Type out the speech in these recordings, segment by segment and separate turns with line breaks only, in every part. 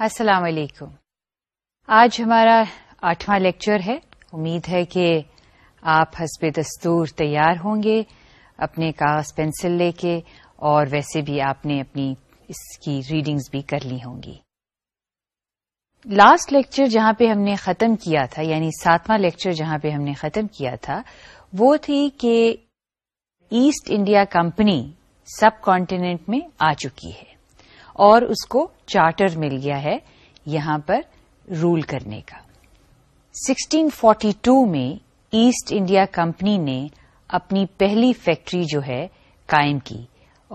السلام علیکم آج ہمارا آٹھواں لیکچر ہے امید ہے کہ آپ حسب دستور تیار ہوں گے اپنے کاغذ پینسل لے کے اور ویسے بھی آپ نے اپنی اس کی ریڈنگز بھی کر لی ہوں گی لاسٹ لیکچر جہاں پہ ہم نے ختم کیا تھا یعنی ساتواں لیکچر جہاں پہ ہم نے ختم کیا تھا وہ تھی کہ East India company subcontinent میں آ چکی ہے اور اس کو چارٹر مل گیا ہے یہاں پر رول کرنے کا 1642 میں ایسٹ انڈیا کمپنی نے اپنی پہلی فیکٹری جو ہے قائم کی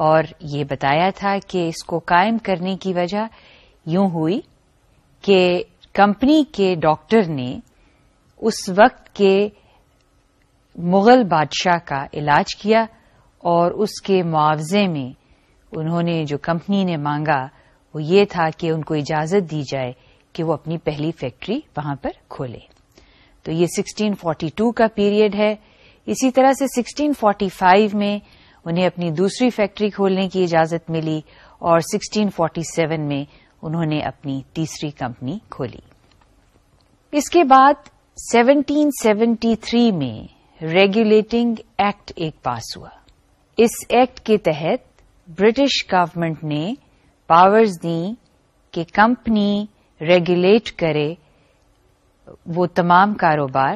اور یہ بتایا تھا کہ اس کو قائم کرنے کی وجہ یوں ہوئی کہ کمپنی کے ڈاکٹر نے اس وقت کے مغل بادشاہ کا علاج کیا اور اس کے معاوضے میں انہوں نے جو کمپنی نے مانگا وہ یہ تھا کہ ان کو اجازت دی جائے کہ وہ اپنی پہلی فیکٹری وہاں پر کھولے تو یہ 1642 کا پیریڈ ہے اسی طرح سے 1645 میں انہیں اپنی دوسری فیکٹری کھولنے کی اجازت ملی اور 1647 میں انہوں نے اپنی تیسری کمپنی کھولی اس کے بعد 1773 میں ریگولیٹنگ ایکٹ ایک پاس ہوا اس ایکٹ کے تحت برٹش گورمنٹ نے پاورز دی کہ کمپنی ریگولیٹ کرے وہ تمام کاروبار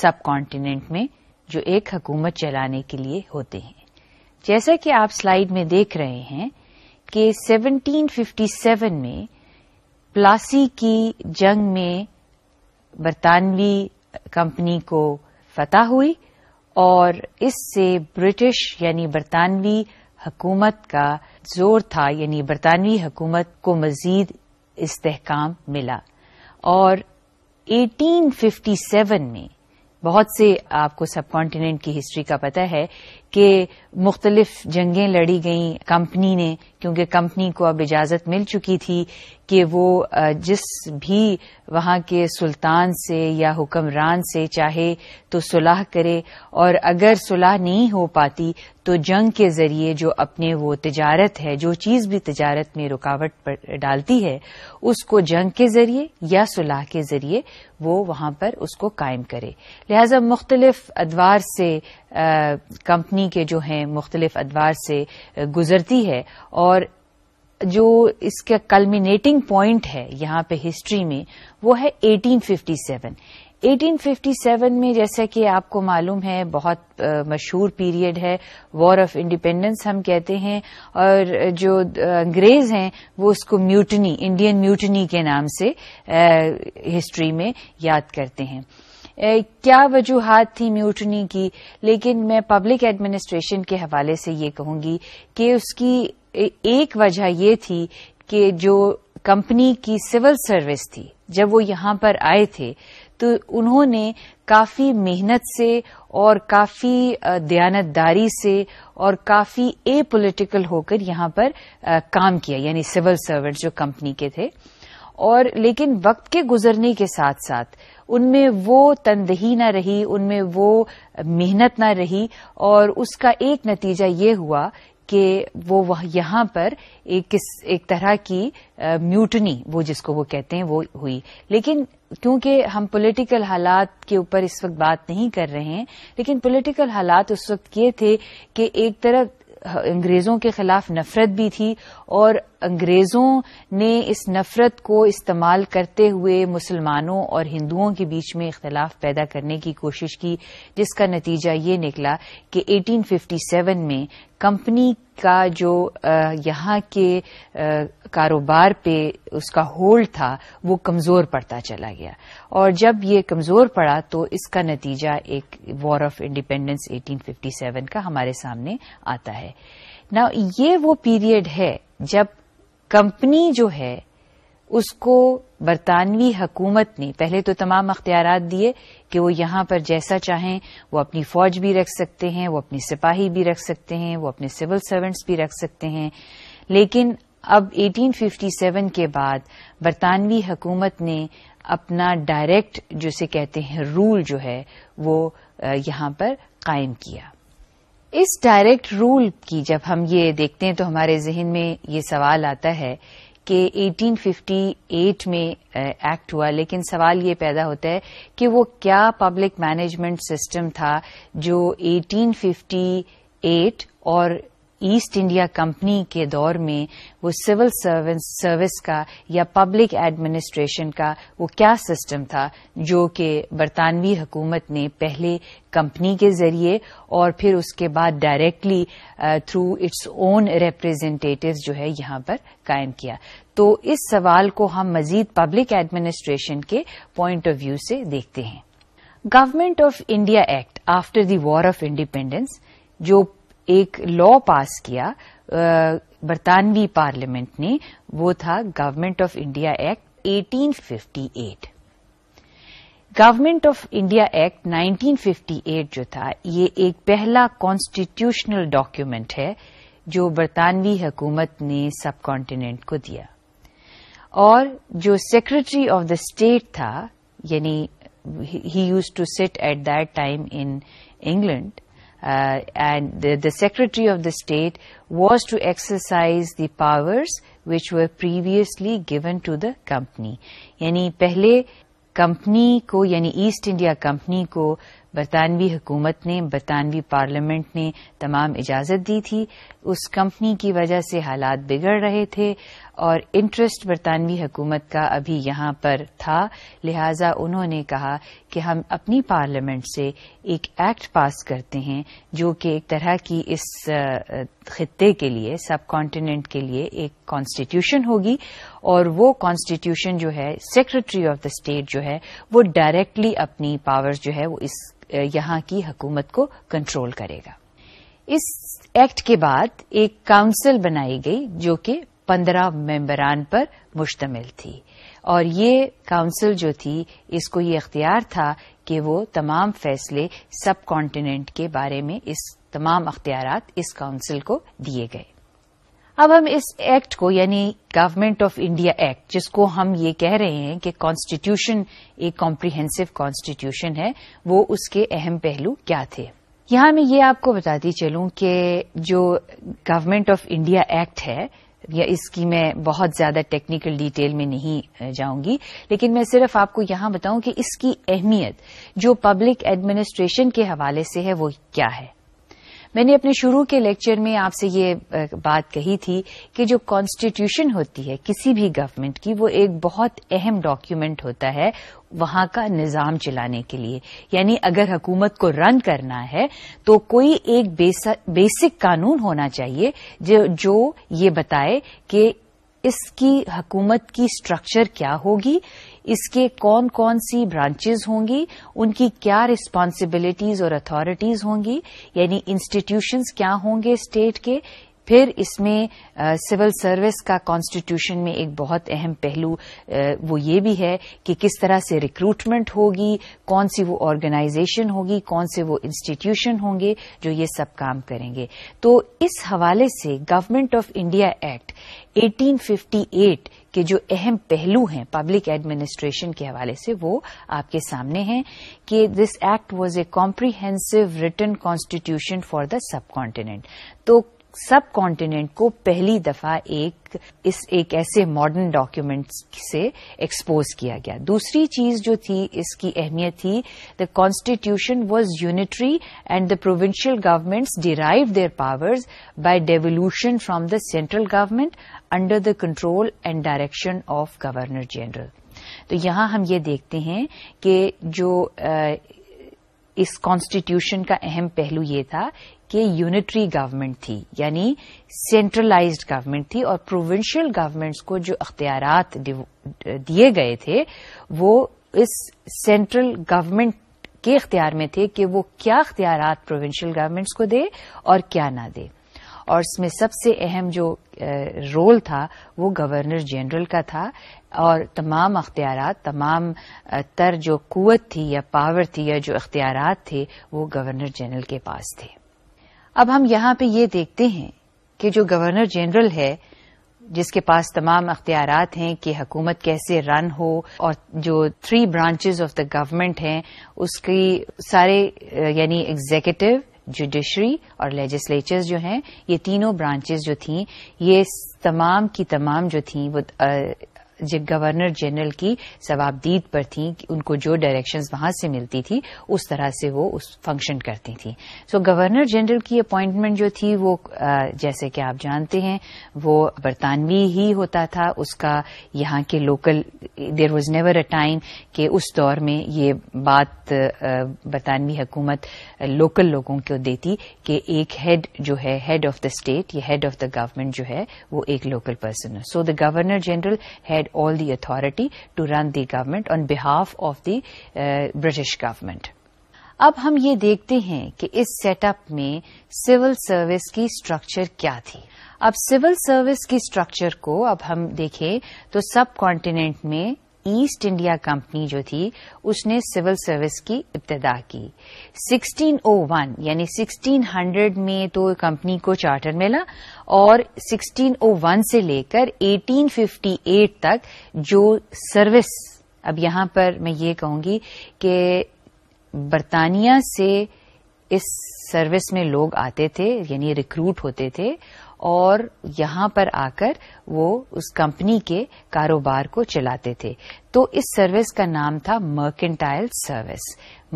سب کانٹیننٹ میں جو ایک حکومت چلانے کے لیے ہوتے ہیں جیسا کہ آپ سلائیڈ میں دیکھ رہے ہیں کہ سیونٹین ففٹی سیون میں پلاسی کی جنگ میں برطانوی کمپنی کو فتح ہوئی اور اس سے برٹش یعنی برطانوی حکومت کا زور تھا یعنی برطانوی حکومت کو مزید استحکام ملا اور ایٹین ففٹی سیون میں بہت سے آپ کو سب کانٹیننٹ کی ہسٹری کا پتہ ہے کہ مختلف جنگیں لڑی گئیں کمپنی نے کیونکہ کمپنی کو اب اجازت مل چکی تھی کہ وہ جس بھی وہاں کے سلطان سے یا حکمران سے چاہے تو صلاح کرے اور اگر صلاح نہیں ہو پاتی تو جنگ کے ذریعے جو اپنے وہ تجارت ہے جو چیز بھی تجارت میں رکاوٹ ڈالتی ہے اس کو جنگ کے ذریعے یا صلاح کے ذریعے وہ وہاں پر اس کو قائم کرے لہذا مختلف ادوار سے کمپنی کے جو ہیں مختلف ادوار سے گزرتی ہے اور جو اس کا کلمینیٹنگ پوائنٹ ہے یہاں پہ ہسٹری میں وہ ہے eighteen fifty seven eighteen fifty seven میں جیسا کہ آپ کو معلوم ہے بہت مشہور پیریڈ ہے وار آف انڈیپینڈنس ہم کہتے ہیں اور جو انگریز ہیں وہ اس کو میوٹنی انڈین میوٹنی کے نام سے ہسٹری میں یاد کرتے ہیں کیا وجوہات تھی میوٹنی کی لیکن میں پبلک ایڈمنسٹریشن کے حوالے سے یہ کہوں گی کہ اس کی ایک وجہ یہ تھی کہ جو کمپنی کی سول سروس تھی جب وہ یہاں پر آئے تھے تو انہوں نے کافی محنت سے اور کافی دیانتداری سے اور کافی اے پولیٹیکل ہو کر یہاں پر کام کیا یعنی سول سروینٹ جو کمپنی کے تھے اور لیکن وقت کے گزرنے کے ساتھ ساتھ ان میں وہ تندہی نہ رہی ان میں وہ محنت نہ رہی اور اس کا ایک نتیجہ یہ ہوا کہ وہ یہاں پر ایک, ایک طرح کی میوٹنی وہ جس کو وہ کہتے ہیں وہ ہوئی لیکن کیونکہ ہم پولیٹیکل حالات کے اوپر اس وقت بات نہیں کر رہے ہیں لیکن پولیٹیکل حالات اس وقت یہ تھے کہ ایک طرف انگریزوں کے خلاف نفرت بھی تھی اور انگریزوں نے اس نفرت کو استعمال کرتے ہوئے مسلمانوں اور ہندوؤں کے بیچ میں اختلاف پیدا کرنے کی کوشش کی جس کا نتیجہ یہ نکلا کہ 1857 میں کمپنی کا جو یہاں کے کاروبار پہ اس کا ہولڈ تھا وہ کمزور پڑتا چلا گیا اور جب یہ کمزور پڑا تو اس کا نتیجہ ایک وار آف انڈیپینڈینس 1857 کا ہمارے سامنے آتا ہے نہ یہ وہ پیریڈ ہے جب کمپنی جو ہے اس کو برطانوی حکومت نے پہلے تو تمام اختیارات دیے کہ وہ یہاں پر جیسا چاہیں وہ اپنی فوج بھی رکھ سکتے ہیں وہ اپنے سپاہی بھی رکھ سکتے ہیں وہ اپنے سول سروینٹس بھی رکھ سکتے ہیں لیکن اب 1857 کے بعد برطانوی حکومت نے اپنا ڈائریکٹ جسے کہتے ہیں رول جو ہے وہ یہاں پر قائم کیا اس ڈائریکٹ رول کی جب ہم یہ دیکھتے ہیں تو ہمارے ذہن میں یہ سوال آتا ہے کہ ففٹی ایٹ میں ایکٹ eh, ہوا لیکن سوال یہ پیدا ہوتا ہے کہ وہ کیا پبلک مینجمنٹ سسٹم تھا جو 1858 اور ایسٹ انڈیا کمپنی کے دور میں وہ سول سروس کا یا پبلک ایڈمنسٹریشن کا وہ کیا سسٹم تھا جو کہ برطانوی حکومت نے پہلے کمپنی کے ذریعے اور پھر اس کے بعد directly through its own representative جو ہے یہاں پر قائم کیا تو اس سوال کو ہم مزید پبلک ایڈمنسٹریشن کے پوائنٹ آف ویو سے دیکھتے ہیں government of India act after the war of independence جو ایک لا پاس کیا برطانوی پارلیمنٹ نے وہ تھا government of India act 1858 government of India act 1958 جو تھا یہ ایک پہلا کانسٹیٹیوشنل ڈاکیومنٹ ہے جو برطانوی حکومت نے سب کانٹیننٹ کو دیا اور جو سیکرٹری آف دا اسٹیٹ تھا یعنی he used to sit at that time in England and the secretary of the state was to exercise the powers which were previously given to the company یعنی پہلے کمپنی کو یعنی East India Company کو برطانوی حکومت نے برطانوی پارلیمنٹ نے تمام اجازت دی تھی اس کمپنی کی وجہ سے حالات بگڑ رہے تھے اور انٹرسٹ برطانوی حکومت کا ابھی یہاں پر تھا لہذا انہوں نے کہا کہ ہم اپنی پارلیمنٹ سے ایک ایکٹ پاس کرتے ہیں جو کہ ایک طرح کی اس خطے کے لیے سب کانٹیننٹ کے لیے ایک کانسٹیٹیوشن ہوگی اور وہ کانسٹیٹیوشن جو ہے سیکرٹری آف دا اسٹیٹ جو ہے وہ ڈائریکٹلی اپنی پاور جو ہے وہ اس یہاں کی حکومت کو کنٹرول کرے گا اس ایکٹ کے بعد ایک کاؤنسل بنائی گئی جو کہ پندرہ ممبران پر مشتمل تھی اور یہ کاؤنسل جو تھی اس کو یہ اختیار تھا کہ وہ تمام فیصلے سب کانٹیننٹ کے بارے میں اس تمام اختیارات اس کاؤنسل کو دیے گئے اب ہم اس ایکٹ کو یعنی گورمنٹ آف انڈیا ایکٹ جس کو ہم یہ کہہ رہے ہیں کہ کانسٹیٹیوشن ایک کمپریہنسو کانسٹیٹیوشن ہے وہ اس کے اہم پہلو کیا تھے یہاں میں یہ آپ کو بتاتی چلوں کہ جو گورمنٹ آف انڈیا ایکٹ ہے یا اس کی میں بہت زیادہ ٹیکنیکل ڈیٹیل میں نہیں جاؤں گی لیکن میں صرف آپ کو یہاں بتاؤں کہ اس کی اہمیت جو پبلک ایڈمنسٹریشن کے حوالے سے ہے وہ کیا ہے میں نے اپنے شروع کے لیکچر میں آپ سے یہ بات کہی تھی کہ جو کانسٹیٹیوشن ہوتی ہے کسی بھی گورنمنٹ کی وہ ایک بہت اہم ڈاکیومینٹ ہوتا ہے وہاں کا نظام چلانے کے لیے یعنی اگر حکومت کو رن کرنا ہے تو کوئی ایک بیسک قانون ہونا چاہیے جو یہ بتائے کہ اس کی حکومت کی اسٹرکچر کیا ہوگی اس کے کون کون سی برانچز ہوں گی ان کی کیا ریسپانسبلٹیز اور اتارٹیز ہوں گی یعنی انسٹیٹیوشنز کیا ہوں گے اسٹیٹ کے پھر اس میں سول سروس کا کانسٹیٹیوشن میں ایک بہت اہم پہلو وہ یہ بھی ہے کہ کس طرح سے ریکروٹمنٹ ہوگی کون سی وہ آرگنائزیشن ہوگی کون سے وہ انسٹیٹیوشن ہوں گے جو یہ سب کام کریں گے تو اس حوالے سے government of India act eighteen fifty eight کے جو اہم پہلو ہیں پبلک ایڈمنسٹریشن کے حوالے سے وہ آپ کے سامنے ہیں کہ this act was a comprehensive written constitution for the sub content تو سب کانٹیننٹ کو پہلی دفعہ ایک ایک ایسے ماڈرن ڈاکیومینٹ سے ایکسپوز کیا گیا دوسری چیز جو تھی اس کی اہمیت تھی the constitution was unitary and the provincial governments derive their powers by devolution from the central government under the control and direction of governor general تو یہاں ہم یہ دیکھتے ہیں کہ جو اس کانسٹیٹیوشن کا اہم پہلو یہ تھا کہ یونٹری گورنمنٹ تھی یعنی سینٹرلائزڈ گورنمنٹ تھی اور پروونشل گورنمنٹس کو جو اختیارات دیے گئے تھے وہ اس سینٹرل گورنمنٹ کے اختیار میں تھے کہ وہ کیا اختیارات پروونشل گورنمنٹس کو دے اور کیا نہ دے اور اس میں سب سے اہم جو رول تھا وہ گورنر جنرل کا تھا اور تمام اختیارات تمام تر جو قوت تھی یا پاور تھی یا جو اختیارات تھے وہ گورنر جنرل کے پاس تھے اب ہم یہاں پہ یہ دیکھتے ہیں کہ جو گورنر جنرل ہے جس کے پاس تمام اختیارات ہیں کہ حکومت کیسے رن ہو اور جو three branches of the government ہیں اس کی سارے یعنی ایگزیکٹو جوڈیشری اور لیجسلیچرز جو ہیں یہ تینوں برانچز جو تھیں یہ تمام کی تمام جو تھیں وہ جب گورنر جنرل کی ضوابدید پر تھیں ان کو جو ڈائریکشنز وہاں سے ملتی تھی اس طرح سے وہ اس فنکشن کرتی تھیں سو گورنر جنرل کی اپوائنٹمنٹ جو تھی وہ جیسے کہ آپ جانتے ہیں وہ برطانوی ہی ہوتا تھا اس کا یہاں کے local there was never a time کہ اس دور میں یہ بات برطانوی حکومت لوکل لوگوں کو دیتی کہ ایک ہیڈ جو ہے ہیڈ آف دا اسٹیٹ یا ہیڈ آف دا گورنمنٹ جو ہے وہ ایک لوکل پرسن ہے so the governor general had all the authority to run the government on behalf of the British government اب ہم یہ دیکھتے ہیں کہ اس سیٹ اپ میں سول سروس کی اسٹرکچر کیا تھی اب سول سروس کی اسٹرکچر کو اب ہم دیکھیں تو سب کانٹینٹ میں ایسٹ انڈیا کمپنی جو تھی اس نے سول سروس کی ابتدا کی سکسٹین او ون یعنی سکسٹین ہنڈریڈ میں تو کمپنی کو چارٹر ملا اور سکسٹین او ون سے لے کر ایٹین ففٹی ایٹ تک جو سروس اب یہاں پر میں یہ کہوں گی کہ برطانیہ سے اس سروس میں لوگ آتے تھے یعنی ریکروٹ ہوتے تھے اور یہاں پر آ کر وہ اس کمپنی کے کاروبار کو چلاتے تھے تو اس سروس کا نام تھا مرکنٹائل سروس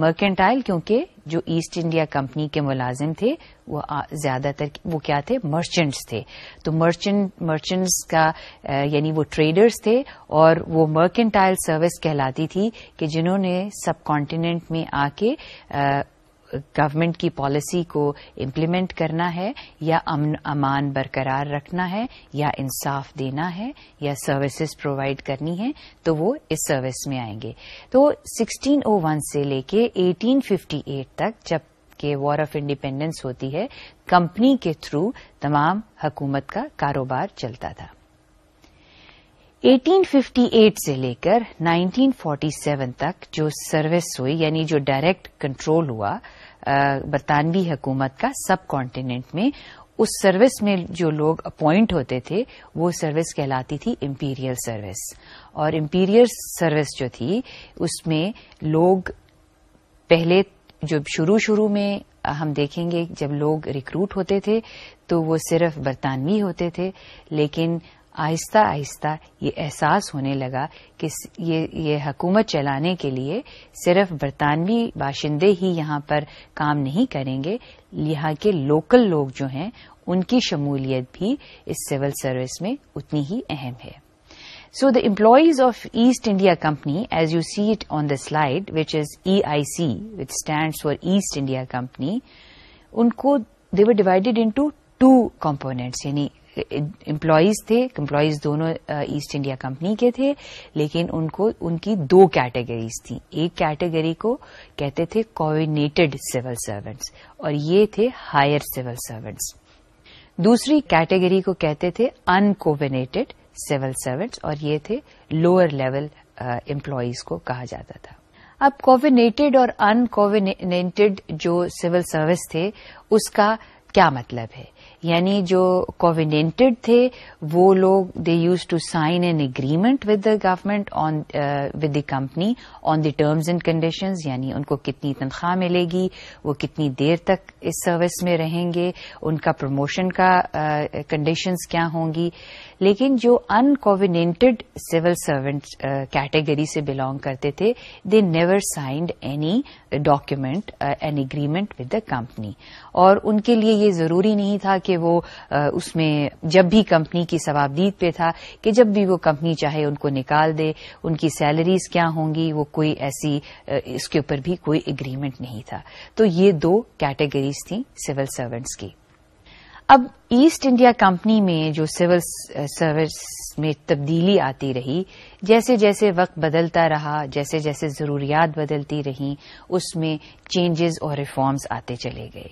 مرکنٹائل کیونکہ جو ایسٹ انڈیا کمپنی کے ملازم تھے وہ زیادہ تر وہ کیا تھے مرچنٹس تھے تو مرچنٹ مرچنٹس کا یعنی وہ ٹریڈرز تھے اور وہ مرکنٹائل سروس کہلاتی تھی کہ جنہوں نے سب کانٹیننٹ میں آ کے گورنمنٹ کی پالیسی کو امپلیمنٹ کرنا ہے یا امن امان برقرار رکھنا ہے یا انصاف دینا ہے یا سروسز پرووائڈ کرنی ہے تو وہ اس سروس میں آئیں گے تو سکسٹین او ون سے لے کے ایٹین ففٹی ایٹ تک وار آف انڈیپینڈینس ہوتی ہے کمپنی کے تھرو تمام حکومت کا کاروبار چلتا تھا ایٹین ففٹی ایٹ سے لے کر نائنٹین فورٹی سیون تک جو سروس ہوئی یعنی جو ڈائریکٹ کنٹرول ہوا برطانوی حکومت کا سب کانٹیننٹ میں اس سروس میں جو لوگ اپوائنٹ ہوتے تھے وہ سروس کہلاتی تھی امپیریل سروس اور امپیریل سروس جو تھی اس میں لوگ پہلے جو شروع شروع میں ہم دیکھیں گے جب لوگ ریکروٹ ہوتے تھے تو وہ صرف برطانوی ہوتے تھے لیکن آہستہ آہستہ یہ احساس ہونے لگا کہ یہ حکومت چلانے کے لیے صرف برطانوی باشندے ہی یہاں پر کام نہیں کریں گے یہاں کے لوکل لوگ جو ہیں ان کی شمولیت بھی اس سول سروس میں اتنی ہی اہم ہے so the employees of East India company as you see it on the slide which is E I C which stand for East India company ان کو they were divided into two components یعنی employees تھے employees دونوں East India company کے تھے لیکن ان کو ان کی دو categories تھیں ایک کیٹیگری کو کہتے تھے کوآڈینیٹڈ سول سروینٹس اور یہ تھے ہائر سول سروینٹس دوسری کیٹیگری کو کہتے تھے ان کوڈینے سول سروینٹس اور یہ تھے لوئر لیول امپلائیز کو کہا جاتا تھا اب کوڈنیٹڈ اور ان کو جو سول سروس تھے اس کا کیا مطلب ہے یعنی جو کووینٹڈ تھے وہ لوگ they use to sign an agreement with the government with the company on the terms and conditions یعنی ان کو کتنی تنخواہ ملے گی وہ کتنی دیر تک اس سروس میں رہیں گے ان کا پروموشن کا کنڈیشنز uh, کیا ہوں گی لیکن جو ان کوونیٹڈ سول سروینٹ کیٹیگری سے بلانگ کرتے تھے they never signed any document an agreement with the company اور ان کے لیے یہ ضروری نہیں تھا کہ وہ uh, اس میں جب بھی کمپنی کی ثوابدید پہ تھا کہ جب بھی وہ کمپنی چاہے ان کو نکال دے ان کی سیلریز کیا ہوں گی وہ کوئی ایسی uh, اس کے اوپر بھی کوئی اگریمنٹ نہیں تھا تو یہ دو کیٹیگریز تھیں سول سروینٹس کی اب ایسٹ انڈیا کمپنی میں جو سول سروس میں تبدیلی آتی رہی جیسے جیسے وقت بدلتا رہا جیسے جیسے ضروریات بدلتی رہی اس میں چینجز اور ریفارمز آتے چلے گئے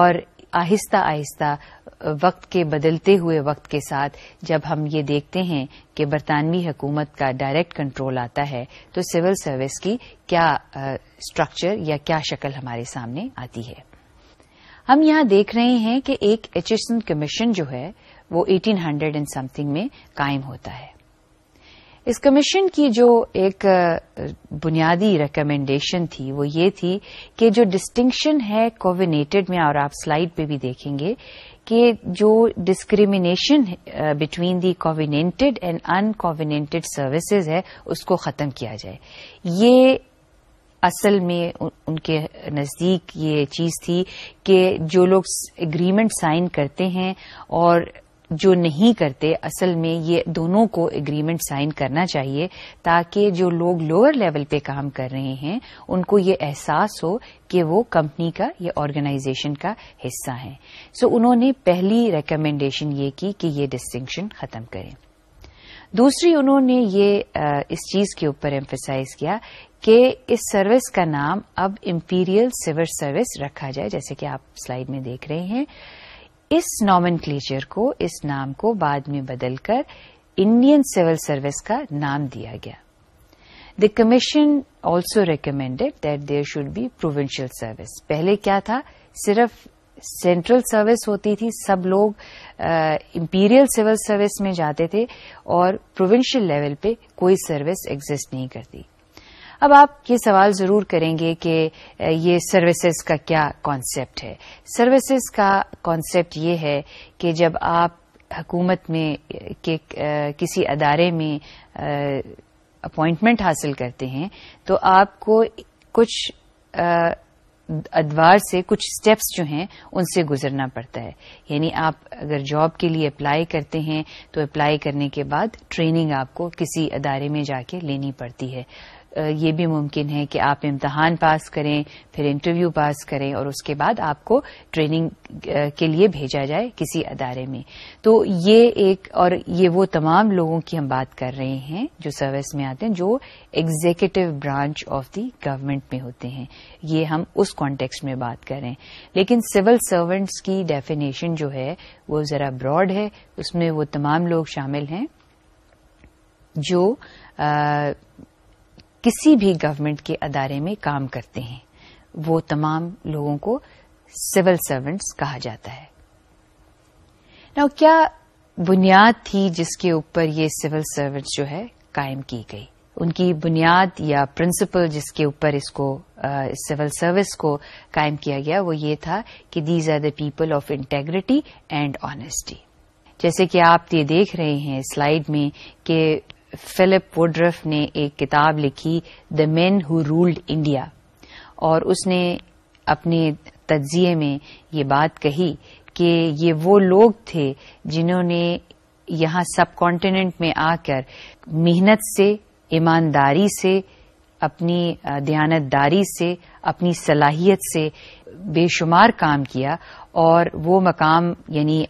اور آہستہ آہستہ وقت کے بدلتے ہوئے وقت کے ساتھ جب ہم یہ دیکھتے ہیں کہ برطانوی حکومت کا ڈائریکٹ کنٹرول آتا ہے تو سول سروس کی کیا اسٹرکچر یا کیا شکل ہمارے سامنے آتی ہے ہم یہاں دیکھ رہے ہیں کہ ایک ایچسن کمیشن جو ہے وہ eighteen hundred and something میں قائم ہوتا ہے اس کمیشن کی جو ایک بنیادی ریکمینڈیشن تھی وہ یہ تھی کہ جو ڈسٹنکشن ہے کووینیٹڈ میں اور آپ سلائڈ پہ بھی دیکھیں گے کہ جو discrimination between the covenanted and uncovenanted services ہے اس کو ختم کیا جائے یہ اصل میں ان کے نزدیک یہ چیز تھی کہ جو لوگ اگریمنٹ سائن کرتے ہیں اور جو نہیں کرتے اصل میں یہ دونوں کو اگریمنٹ سائن کرنا چاہیے تاکہ جو لوگ لوور لیول پہ کام کر رہے ہیں ان کو یہ احساس ہو کہ وہ کمپنی کا یا آرگنائزیشن کا حصہ ہیں سو so انہوں نے پہلی ریکمینڈیشن یہ کی کہ یہ ڈسٹنکشن ختم کریں دوسری انہوں نے یہ اس چیز کے اوپر ایمفیسائز کیا کہ اس سروس کا نام اب امپیریل سول سروس رکھا جائے جیسے کہ آپ سلائیڈ میں دیکھ رہے ہیں اس نامن کلیچر کو اس نام کو بعد میں بدل کر انڈین سول سروس کا نام دیا گیا the commission also recommended that there should be provincial service پہلے کیا تھا صرف سینٹرل سروس ہوتی تھی سب لوگ امپیریل سول سروس میں جاتے تھے اور پروونشل لیول پہ کوئی سروس ایگزٹ نہیں کرتی اب آپ یہ سوال ضرور کریں گے کہ یہ سروسز کا کیا کانسیپٹ ہے سروسز کا کانسیپٹ یہ ہے کہ جب آپ حکومت میں کسی ادارے میں اپوائنٹمنٹ حاصل کرتے ہیں تو آپ کو کچھ ادوار سے کچھ اسٹیپس جو ہیں ان سے گزرنا پڑتا ہے یعنی آپ اگر جاب کے لیے اپلائی کرتے ہیں تو اپلائی کرنے کے بعد ٹریننگ آپ کو کسی ادارے میں جا کے لینی پڑتی ہے یہ بھی ممکن ہے کہ آپ امتحان پاس کریں پھر انٹرویو پاس کریں اور اس کے بعد آپ کو ٹریننگ کے لیے بھیجا جائے کسی ادارے میں تو یہ ایک اور یہ وہ تمام لوگوں کی ہم بات کر رہے ہیں جو سروس میں آتے ہیں جو executive branch of the government میں ہوتے ہیں یہ ہم اس کانٹیکسٹ میں بات کر رہے ہیں لیکن سول سروینٹس کی ڈیفینیشن جو ہے وہ ذرا براڈ ہے اس میں وہ تمام لوگ شامل ہیں جو کسی بھی گورنمنٹ کے ادارے میں کام کرتے ہیں وہ تمام لوگوں کو سول سروینٹس کہا جاتا ہے کیا بنیاد تھی جس کے اوپر یہ سول سروینٹس جو ہے قائم کی گئی ان کی بنیاد یا پرنسپل جس کے اوپر اس کو سول سروس کو قائم کیا گیا وہ یہ تھا کہ these are the people of integrity and honesty جیسے کہ آپ یہ دیکھ رہے ہیں سلائیڈ میں کہ فلپ وڈرف نے ایک کتاب لکھی دا مین ہو رولڈ انڈیا اور اس نے اپنے تجزیے میں یہ بات کہی کہ یہ وہ لوگ تھے جنہوں نے یہاں سب کانٹیننٹ میں آ کر محنت سے ایمانداری سے اپنی دیانتداری سے اپنی صلاحیت سے بے شمار کام کیا اور وہ مقام یعنی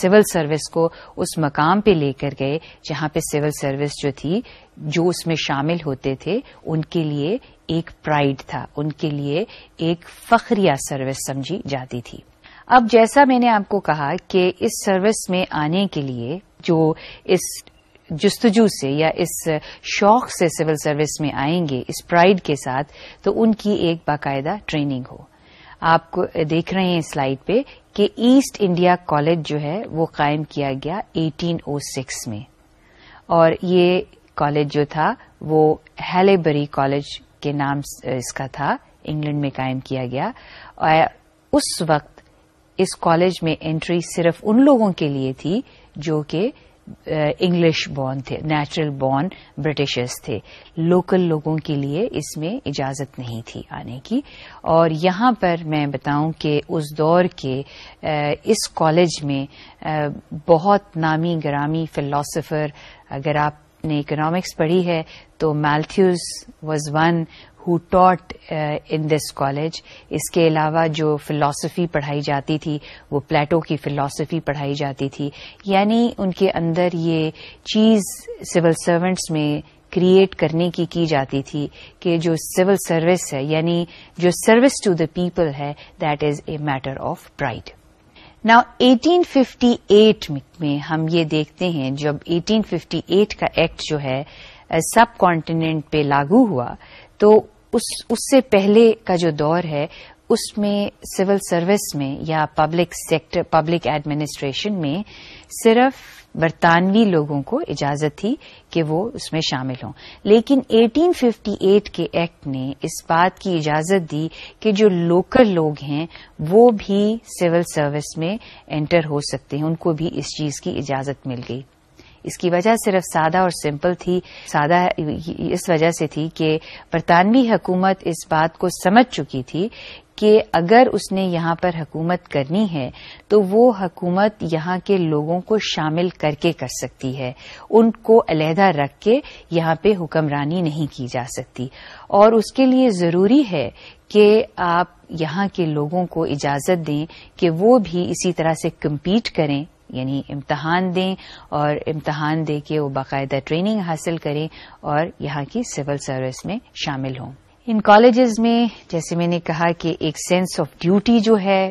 سول سروس کو اس مقام پہ لے کر گئے جہاں پہ سول سروس جو تھی جو اس میں شامل ہوتے تھے ان کے لیے ایک پرائڈ تھا ان کے لیے ایک فخریا سروس سمجھی جاتی تھی اب جیسا میں نے آپ کو کہا کہ اس سروس میں آنے کے لیے جو اس جستجو سے یا اس شوق سے سول سروس میں آئیں گے اس پرائڈ کے ساتھ تو ان کی ایک باقاعدہ ٹریننگ ہو آپ کو دیکھ رہے ہیں سلائیڈ پہ کہ ایسٹ انڈیا کالج جو ہے وہ قائم کیا گیا ایٹین او سکس میں اور یہ کالج جو تھا وہ ہیلے بری کالج کے نام اس کا تھا انگلینڈ میں قائم کیا گیا اور اس وقت اس کالج میں انٹری صرف ان لوگوں کے لیے تھی جو کہ انگلش بورن تھے نیچرل بورن برٹشرز تھے لوکل لوگوں کے لیے اس میں اجازت نہیں تھی آنے کی اور یہاں پر میں بتاؤں کہ اس دور کے اس کالج میں بہت نامی گرامی فلاسفر اگر آپ نے اکنامکس پڑھی ہے تو میلتھیوز واز ون ہ ٹاٹ ان دس کالج اس کے علاوہ جو فلاسفی پڑھائی جاتی تھی وہ پلیٹو کی فلاسفی پڑھائی جاتی تھی یعنی ان کے اندر یہ چیز سول سروینٹس میں کریٹ کرنے کی کی جاتی تھی کہ جو سول سروس ہے یعنی جو سروس ٹو دا پیپل ہے that is a matter of pride نا 1858 میں ہم یہ دیکھتے ہیں جب 1858 کا ایکٹ جو ہے سب کانٹیننٹ پہ لاگو ہوا تو اس اس سے پہلے کا جو دور ہے اس میں سول سروس میں یا پبلک سیکٹر پبلک ایڈمنسٹریشن میں صرف برطانوی لوگوں کو اجازت تھی کہ وہ اس میں شامل ہوں لیکن 1858 کے ایکٹ نے اس بات کی اجازت دی کہ جو لوکل لوگ ہیں وہ بھی سول سروس میں انٹر ہو سکتے ہیں ان کو بھی اس چیز کی اجازت مل گئی اس کی وجہ صرف سادہ اور سمپل تھی سادہ اس وجہ سے تھی کہ برطانوی حکومت اس بات کو سمجھ چکی تھی کہ اگر اس نے یہاں پر حکومت کرنی ہے تو وہ حکومت یہاں کے لوگوں کو شامل کر کے کر سکتی ہے ان کو علیحدہ رکھ کے یہاں پہ حکمرانی نہیں کی جا سکتی اور اس کے لیے ضروری ہے کہ آپ یہاں کے لوگوں کو اجازت دیں کہ وہ بھی اسی طرح سے کمپیٹ کریں یعنی امتحان دیں اور امتحان دے کے وہ باقاعدہ ٹریننگ حاصل کریں اور یہاں کی سول سروس میں شامل ہوں ان کالجز میں جیسے میں نے کہا کہ ایک سینس آف ڈیوٹی جو ہے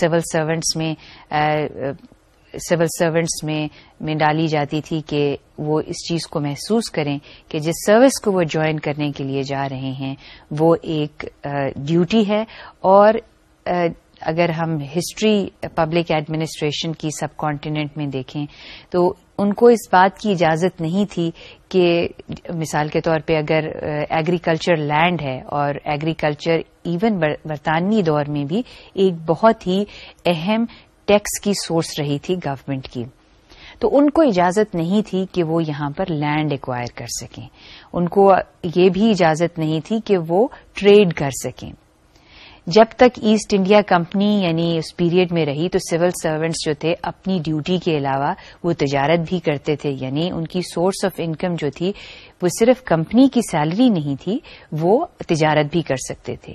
سول سروینٹس میں سول سروینٹس میں میں ڈالی جاتی تھی کہ وہ اس چیز کو محسوس کریں کہ جس سروس کو وہ جوائن کرنے کے لیے جا رہے ہیں وہ ایک ڈیوٹی ہے اور اگر ہم ہسٹری پبلک ایڈمنسٹریشن کی سب کانٹیننٹ میں دیکھیں تو ان کو اس بات کی اجازت نہیں تھی کہ مثال کے طور پہ اگر ایگریکلچر uh, لینڈ ہے اور ایگریکلچر ایون برطانوی دور میں بھی ایک بہت ہی اہم ٹیکس کی سورس رہی تھی گورنمنٹ کی تو ان کو اجازت نہیں تھی کہ وہ یہاں پر لینڈ ایکوائر کر سکیں ان کو یہ بھی اجازت نہیں تھی کہ وہ ٹریڈ کر سکیں جب تک ایسٹ انڈیا کمپنی یعنی اس پیریڈ میں رہی تو سول سروینٹس جو تھے اپنی ڈیوٹی کے علاوہ وہ تجارت بھی کرتے تھے یعنی ان کی سورس آف انکم جو تھی وہ صرف کمپنی کی سیلری نہیں تھی وہ تجارت بھی کر سکتے تھے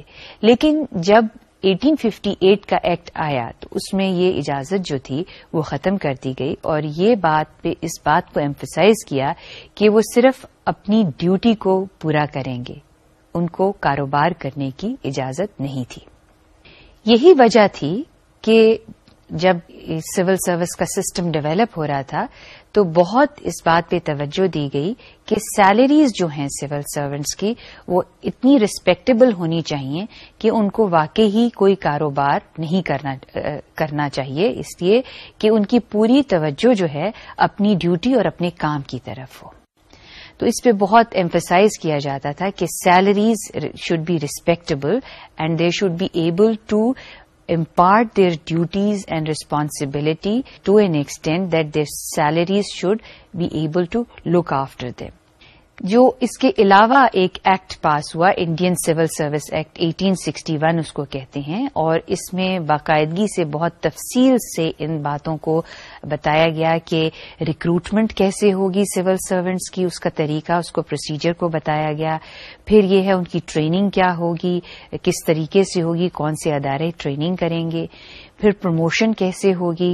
لیکن جب 1858 کا ایکٹ آیا تو اس میں یہ اجازت جو تھی وہ ختم کر دی گئی اور یہ بات پہ اس بات کو ایمفسائز کیا کہ وہ صرف اپنی ڈیوٹی کو پورا کریں گے ان کو کاروبار کرنے کی اجازت نہیں تھی یہی وجہ تھی کہ جب سول سروس کا سسٹم ڈیولپ ہو رہا تھا تو بہت اس بات پہ توجہ دی گئی کہ سیلریز جو ہیں سول سروینٹس کی وہ اتنی ریسپیکٹیبل ہونی چاہیے کہ ان کو واقعی ہی کوئی کاروبار نہیں کرنا کرنا چاہیے اس لیے کہ ان کی پوری توجہ جو ہے اپنی ڈیوٹی اور اپنے کام کی طرف ہو تو اس پہ بہت ایمفسائز کیا جاتا تھا کہ salaries should be respectable and they should be able to impart their duties and responsibility to an extend that their salaries should be able to look after them جو اس کے علاوہ ایک ایکٹ پاس ہوا انڈین سول سروس ایکٹ 1861 اس کو کہتے ہیں اور اس میں باقاعدگی سے بہت تفصیل سے ان باتوں کو بتایا گیا کہ ریکروٹمنٹ کیسے ہوگی سول سروینٹس کی اس کا طریقہ اس کو پروسیجر کو بتایا گیا پھر یہ ہے ان کی ٹریننگ کیا ہوگی کس طریقے سے ہوگی کون سے ادارے ٹریننگ کریں گے پھر پروموشن کیسے ہوگی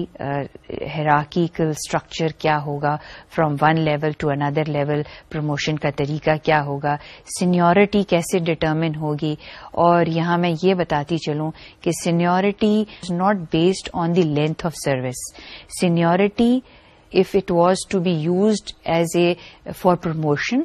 ہیراکیکل اسٹرکچر کیا ہوگا from one level to another level promotion کا طریقہ کیا ہوگا سینیورٹی کیسے ڈٹرمن ہوگی اور یہاں میں یہ بتاتی چلوں کہ seniority is not based on the length of service seniority if it was to be used as a for promotion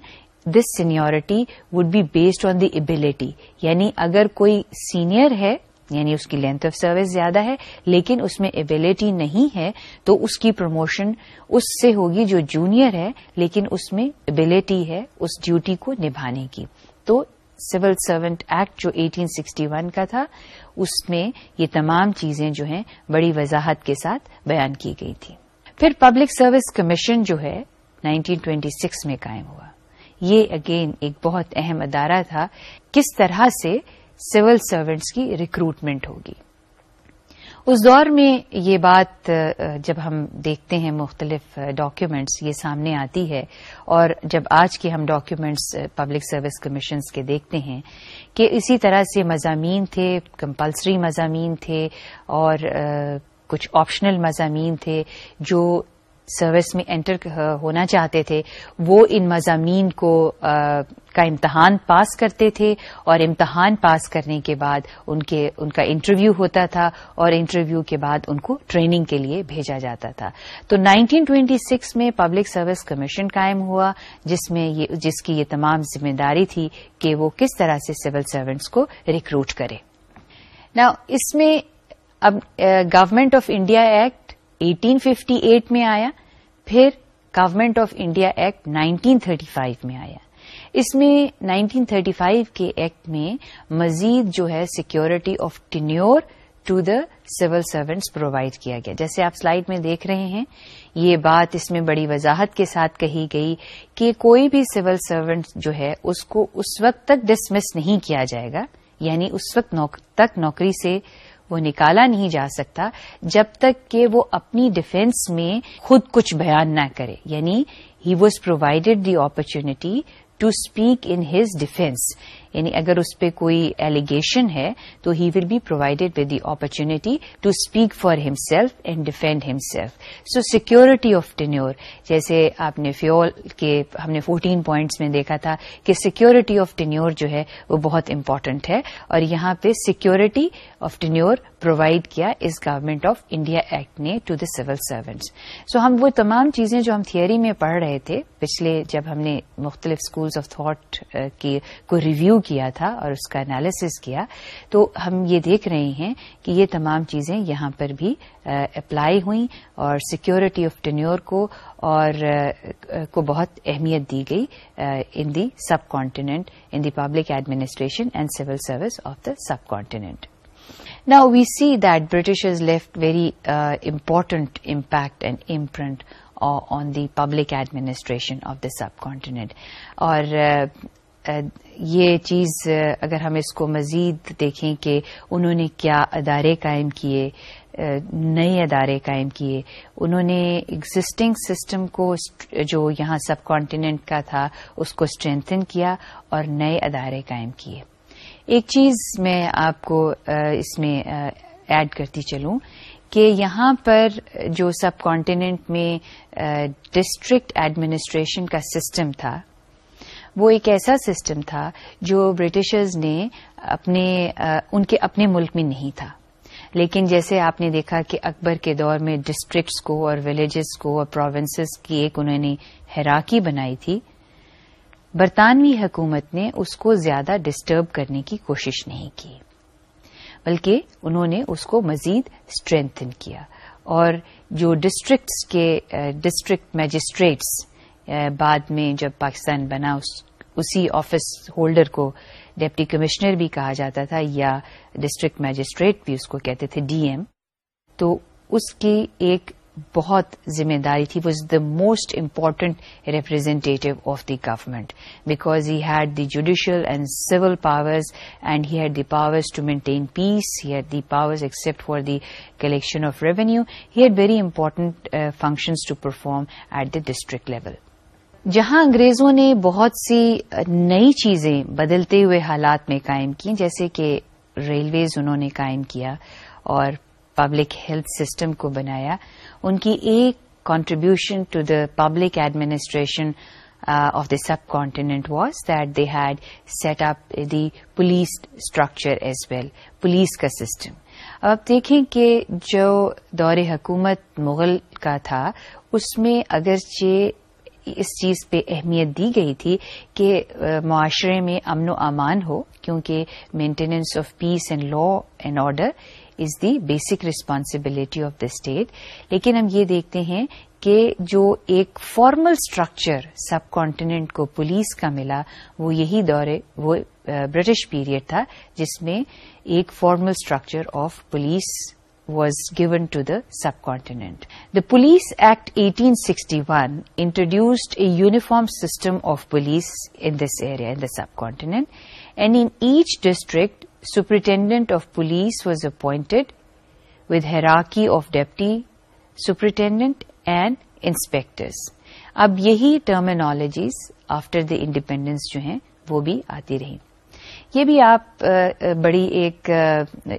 this seniority would be based on the ability یعنی اگر کوئی سینئر ہے یعنی اس کی لینتھ آف سروس زیادہ ہے لیکن اس میں ایبلٹی نہیں ہے تو اس کی پروموشن اس سے ہوگی جو جونیئر ہے لیکن اس میں ایبلٹی ہے اس ڈیوٹی کو نبھانے کی تو سول سروینٹ ایکٹ جو 1861 کا تھا اس میں یہ تمام چیزیں جو ہیں بڑی وضاحت کے ساتھ بیان کی گئی تھی پھر پبلک سروس کمیشن جو ہے 1926 میں قائم ہوا یہ اگین ایک بہت اہم ادارہ تھا کس طرح سے سول سروینٹس کی ریکروٹمنٹ ہوگی اس دور میں یہ بات جب ہم دیکھتے ہیں مختلف ڈاکیومینٹس یہ سامنے آتی ہے اور جب آج کے ہم ڈاکیومینٹس پبلک سروس کمیشنز کے دیکھتے ہیں کہ اسی طرح سے مضامین تھے کمپلسری مضامین تھے اور کچھ آپشنل مضامین تھے جو سروس میں انٹر ہونا چاہتے تھے وہ ان مضامین کو کا امتحان پاس کرتے تھے اور امتحان پاس کرنے کے بعد ان کے ان کا انٹرویو ہوتا تھا اور انٹرویو کے بعد ان کو ٹریننگ کے لیے بھیجا جاتا تھا تو نائنٹین سکس میں پبلک سروس کمیشن قائم ہوا جس میں جس کی یہ تمام ذمہ داری تھی کہ وہ کس طرح سے سول سروینٹس کو ریکروٹ کرے نا اس میں اب گورنمنٹ آف انڈیا ایکٹ 1858 میں آیا پھر گورمنٹ آف انڈیا ایکٹ 1935 میں آیا اس میں 1935 کے ایکٹ میں مزید جو ہے security of tenure to the civil servants provide کیا گیا جیسے آپ سلائیڈ میں دیکھ رہے ہیں یہ بات اس میں بڑی وضاحت کے ساتھ کہی گئی کہ کوئی بھی سول سروینٹ جو ہے اس کو اس وقت تک ڈسمس نہیں کیا جائے گا یعنی اس وقت تک نوکری سے وہ نکالا نہیں جا سکتا جب تک کہ وہ اپنی ڈیفینس میں خود کچھ بیان نہ کرے یعنی he was provided the opportunity speak in his defence یعنی اگر اس پہ کوئی ایلیگیشن ہے تو he will be provided with the opportunity to speak for himself and defend himself so security of tenure جیسے آپ نے فیول کے ہم نے فورٹین پوائنٹس میں دیکھا تھا کہ سیکورٹی آف ٹینیور جو ہے وہ بہت امپورٹنٹ ہے اور یہاں پہ سیکورٹی آف ٹینیور پرووائڈ کیا اس گورنمنٹ آف انڈیا ایکٹ نے to the civil servants so ہم وہ تمام چیزیں جو ہم تھیئری میں پڑھ رہے تھے پچھلے جب ہم نے مختلف اسکولس آف تھاٹ کی کو ریویو کیا تھا اور اس کا انالیسس کیا تو ہم یہ دیکھ رہے ہیں کہ یہ تمام چیزیں یہاں پر بھی اپلائی ہوئی اور سیکورٹی آف ٹینیور کو اور کو بہت اہمیت دی گئی in the subcontinent in the public administration and civil service of the subcontinent نا we see that British has left very important impact and imprint on the public administration of the subcontinent اور یہ چیز اگر ہم اس کو مزید دیکھیں کہ انہوں نے کیا ادارے قائم کیے نئے ادارے قائم کیے انہوں نے ایگزسٹنگ سسٹم کو جو یہاں سب کانٹیننٹ کا تھا اس کو اسٹرینتھن کیا اور نئے ادارے قائم کیے ایک چیز میں آپ کو اس میں ایڈ کرتی چلوں کہ یہاں پر جو سب کانٹیننٹ میں ڈسٹرکٹ ایڈمنسٹریشن کا سسٹم تھا وہ ایک ایسا سسٹم تھا جو برٹشرز نے اپنے ان کے اپنے ملک میں نہیں تھا لیکن جیسے آپ نے دیکھا کہ اکبر کے دور میں ڈسٹرکٹس کو اور ولیجز کو اور پروونسز کی ایک انہوں نے ہیراکی بنائی تھی برطانوی حکومت نے اس کو زیادہ ڈسٹرب کرنے کی کوشش نہیں کی بلکہ انہوں نے اس کو مزید اسٹرینتھن کیا اور جو ڈسٹرکٹس کے ڈسٹرکٹ میجسٹریٹس بعد میں جب پاکستان بنا اسی آفس ہولڈر کو ڈپٹی کمشنر بھی کہا جاتا تھا یا ڈسٹرکٹ میجسٹریٹ بھی اس کو کہتے تھے ڈی ایم تو اس کی ایک بہت ذمہ داری تھی was the most important representative of the government because he had the judicial and civil powers and he had the powers to maintain peace had the powers except for the collection of revenue he very important functions to perform at the district level جہاں انگریزوں نے بہت سی نئی چیزیں بدلتے ہوئے حالات میں قائم کی جیسے کہ ریلویز انہوں نے قائم کیا اور پبلک ہیلتھ سسٹم کو بنایا ان کی ایک contribution to the public administration of the subcontinent was that they had set up the police structure as well police کا سسٹم اب آپ دیکھیں کہ جو دور حکومت مغل کا تھا اس میں اگرچہ اس چیز پہ اہمیت دی گئی تھی کہ معاشرے میں امن و امان ہو کیونکہ maintenance of peace and law and order is the basic responsibility of the state لیکن ہم یہ دیکھتے ہیں کہ جو ایک فارمل اسٹرکچر سب کانٹیننٹ کو پولیس کا ملا وہ یہی دور وہ برٹش پیریڈ تھا جس میں ایک formal structure of police was given to the subcontinent the police act eighteen sixty one introduced a uniform system of police in this area in the subcontinent and in each district superintendent of police was appointed with hierarchy of deputy superintendent and inspectors اب یہی terminologies after the independence جو ہیں وہ بھی آتی رہی یہ بھی آپ بڑی ایک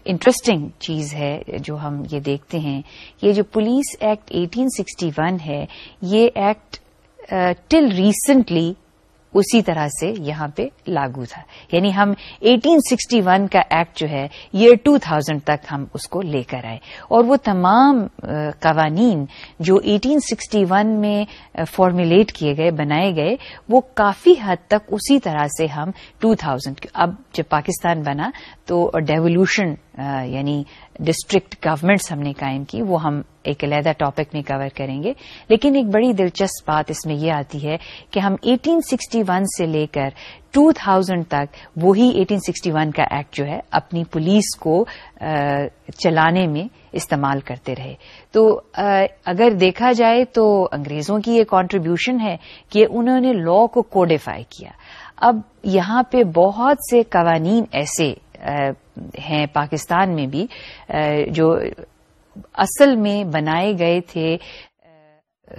انٹرسٹنگ چیز ہے جو ہم یہ دیکھتے ہیں یہ جو پولیس ایکٹ 1861 ہے یہ ایکٹ ٹل ریسنٹلی اسی طرح سے یہاں پہ لاگو تھا یعنی ہم 1861 کا ایکٹ جو ہے یہ 2000 تک ہم اس کو لے کر آئے اور وہ تمام قوانین جو 1861 میں فارمولیٹ کیے گئے بنائے گئے وہ کافی حد تک اسی طرح سے ہم 2000 تھاؤزینڈ اب جب پاکستان بنا تو ڈیولیوشن یعنی ڈسٹرکٹ گورمنٹس ہم نے قائم کی وہ ہم ایک علیحدہ ٹاپک میں کور کریں گے لیکن ایک بڑی دلچسپ بات اس میں یہ آتی ہے کہ ہم 1861 سے لے کر 2000 تک وہی 1861 کا ایکٹ جو ہے اپنی پولیس کو چلانے میں استعمال کرتے رہے تو اگر دیکھا جائے تو انگریزوں کی یہ کانٹریبیوشن ہے کہ انہوں نے لا کو کوڈیفائی کیا اب یہاں پہ بہت سے قوانین ایسے ہیں پاکستان میں بھی جو اصل میں بنائے گئے تھے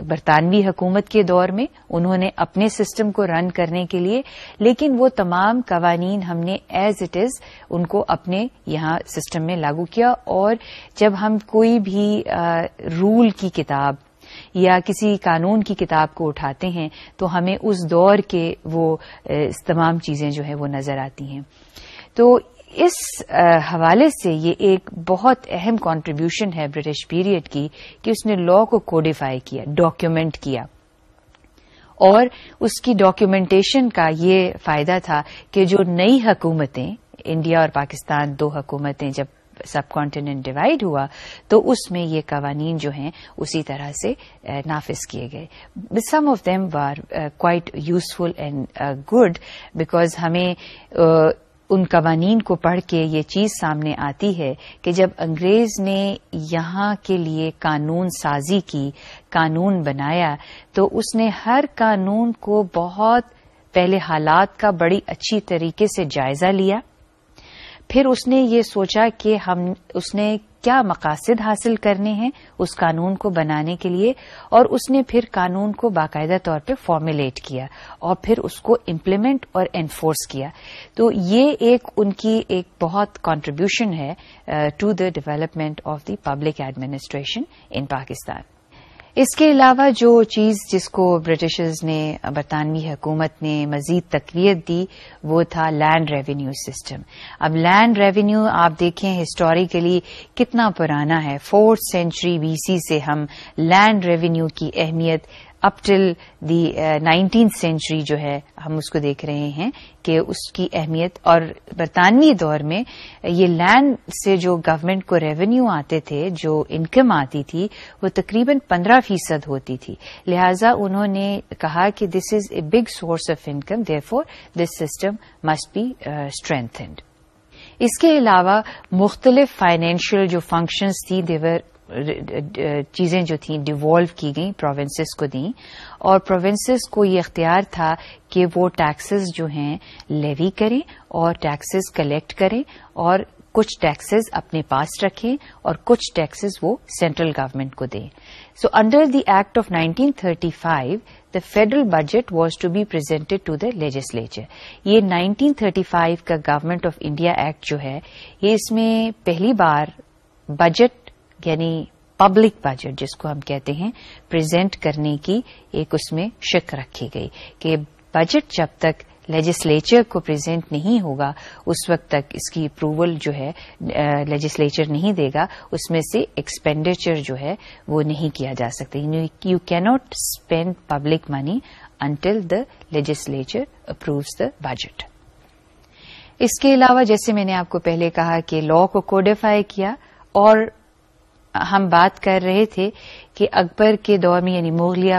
برطانوی حکومت کے دور میں انہوں نے اپنے سسٹم کو رن کرنے کے لیے لیکن وہ تمام قوانین ہم نے ایز اٹ از ان کو اپنے یہاں سسٹم میں لاگو کیا اور جب ہم کوئی بھی رول کی کتاب یا کسی قانون کی کتاب کو اٹھاتے ہیں تو ہمیں اس دور کے وہ تمام چیزیں جو ہیں وہ نظر آتی ہیں تو اس حوالے سے یہ ایک بہت اہم کانٹریبیوشن ہے برٹش پیریڈ کی کہ اس نے لا کو کوڈیفائی کیا ڈاکیومینٹ کیا اور اس کی ڈاکیومینٹیشن کا یہ فائدہ تھا کہ جو نئی حکومتیں انڈیا اور پاکستان دو حکومتیں جب سب کانٹیننٹ ڈیوائڈ ہوا تو اس میں یہ قوانین جو ہیں اسی طرح سے نافذ کیے گئے some of them were quite useful and good because ہمیں ان قوانین کو پڑھ کے یہ چیز سامنے آتی ہے کہ جب انگریز نے یہاں کے لیے قانون سازی کی قانون بنایا تو اس نے ہر قانون کو بہت پہلے حالات کا بڑی اچھی طریقے سے جائزہ لیا پھر اس نے یہ سوچا کہ ہم اس نے کیا مقاصد حاصل کرنے ہیں اس قانون کو بنانے کے لیے اور اس نے پھر قانون کو باقاعدہ طور پہ فارمولیٹ کیا اور پھر اس کو امپلیمنٹ اور انفورس کیا تو یہ ایک ان کی ایک بہت کانٹریبیوشن ہے to the development of the public administration in Pakistan اس کے علاوہ جو چیز جس کو برٹشرز نے برطانوی حکومت نے مزید تقویت دی وہ تھا لینڈ ریونیو سسٹم اب لینڈ ریونیو آپ دیکھیں ہسٹوریکلی کتنا پرانا ہے فورتھ سینچری بی سی سے ہم لینڈ ریونیو کی اہمیت اپ ٹل دی نائنٹینتھ سینچری جو ہے ہم اس کو دیکھ رہے ہیں کہ اس کی اہمیت اور برطانوی دور میں یہ لینڈ سے جو گورنمنٹ کو ریونیو آتے تھے جو انکم آتی تھی وہ تقریباً پندرہ فیصد ہوتی تھی لہذا انہوں نے کہا کہ this is a big source of income therefore this system must be strengthened اس کے علاوہ مختلف فائنینشیل جو فنکشنز تھیں دیور چیزیں جو تھیں ڈیوالو کی گئیں پروونسز کو دیں اور پروونسز کو یہ اختیار تھا کہ وہ ٹیکسز جو ہیں لیوی کریں اور ٹیکسز کلیکٹ کریں اور کچھ ٹیکسز اپنے پاس رکھیں اور کچھ ٹیکسز وہ سینٹرل گورنمنٹ کو دیں so under the act of nineteen thirty five the federal budget was to be presented to the legislature یہ نائنٹین تھرٹی فائیو کا گورنمنٹ آف انڈیا ایکٹ جو ہے یہ اس میں پہلی بار بجٹ یعنی پبلک بجٹ جس کو ہم کہتے ہیں پریزنٹ کرنے کی ایک اس میں شک رکھی گئی کہ بجٹ جب تک لیجسلیچر کو پریزنٹ نہیں ہوگا اس وقت تک اس کی اپروول جو ہے لیجسلیچر نہیں دے گا اس میں سے ایکسپینڈیچر جو ہے وہ نہیں کیا جا سکتا you cannot spend public money until the legislature approves the budget اس کے علاوہ جیسے میں نے آپ کو پہلے کہا کہ لا کو کوڈیفائی کیا اور ہم بات کر رہے تھے کہ اکبر کے دور میں یعنی مغلیہ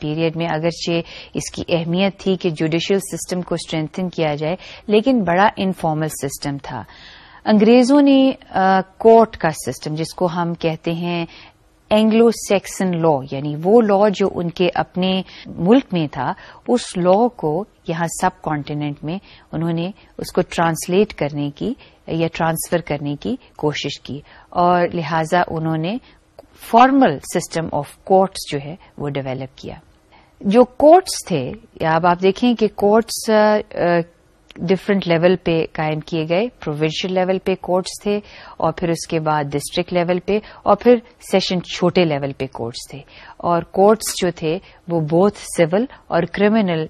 پیریڈ میں اگرچہ اس کی اہمیت تھی کہ جوڈیشل سسٹم کو اسٹرینتھن کیا جائے لیکن بڑا انفارمل سسٹم تھا انگریزوں نے کورٹ کا سسٹم جس کو ہم کہتے ہیں اینگلو سیکسن لا یعنی وہ لا جو ان کے اپنے ملک میں تھا اس لا کو یہاں سب کانٹیننٹ میں انہوں نے اس کو ٹرانسلیٹ کرنے کی یا ٹرانسفر کرنے کی کوشش کی اور لہذا انہوں نے فارمل سسٹم آف کورٹس جو ہے وہ ڈیولپ کیا جو کورٹس تھے اب آپ دیکھیں کہ کورٹس ڈفرنٹ لیول پہ قائم کیے گئے پروونشل لیول پہ کورٹس تھے اور پھر اس کے بعد ڈسٹرکٹ لیول پہ اور پھر سیشن چھوٹے لیول پہ کورٹس تھے اور کورٹس جو تھے وہ بہت سول اور کرمنل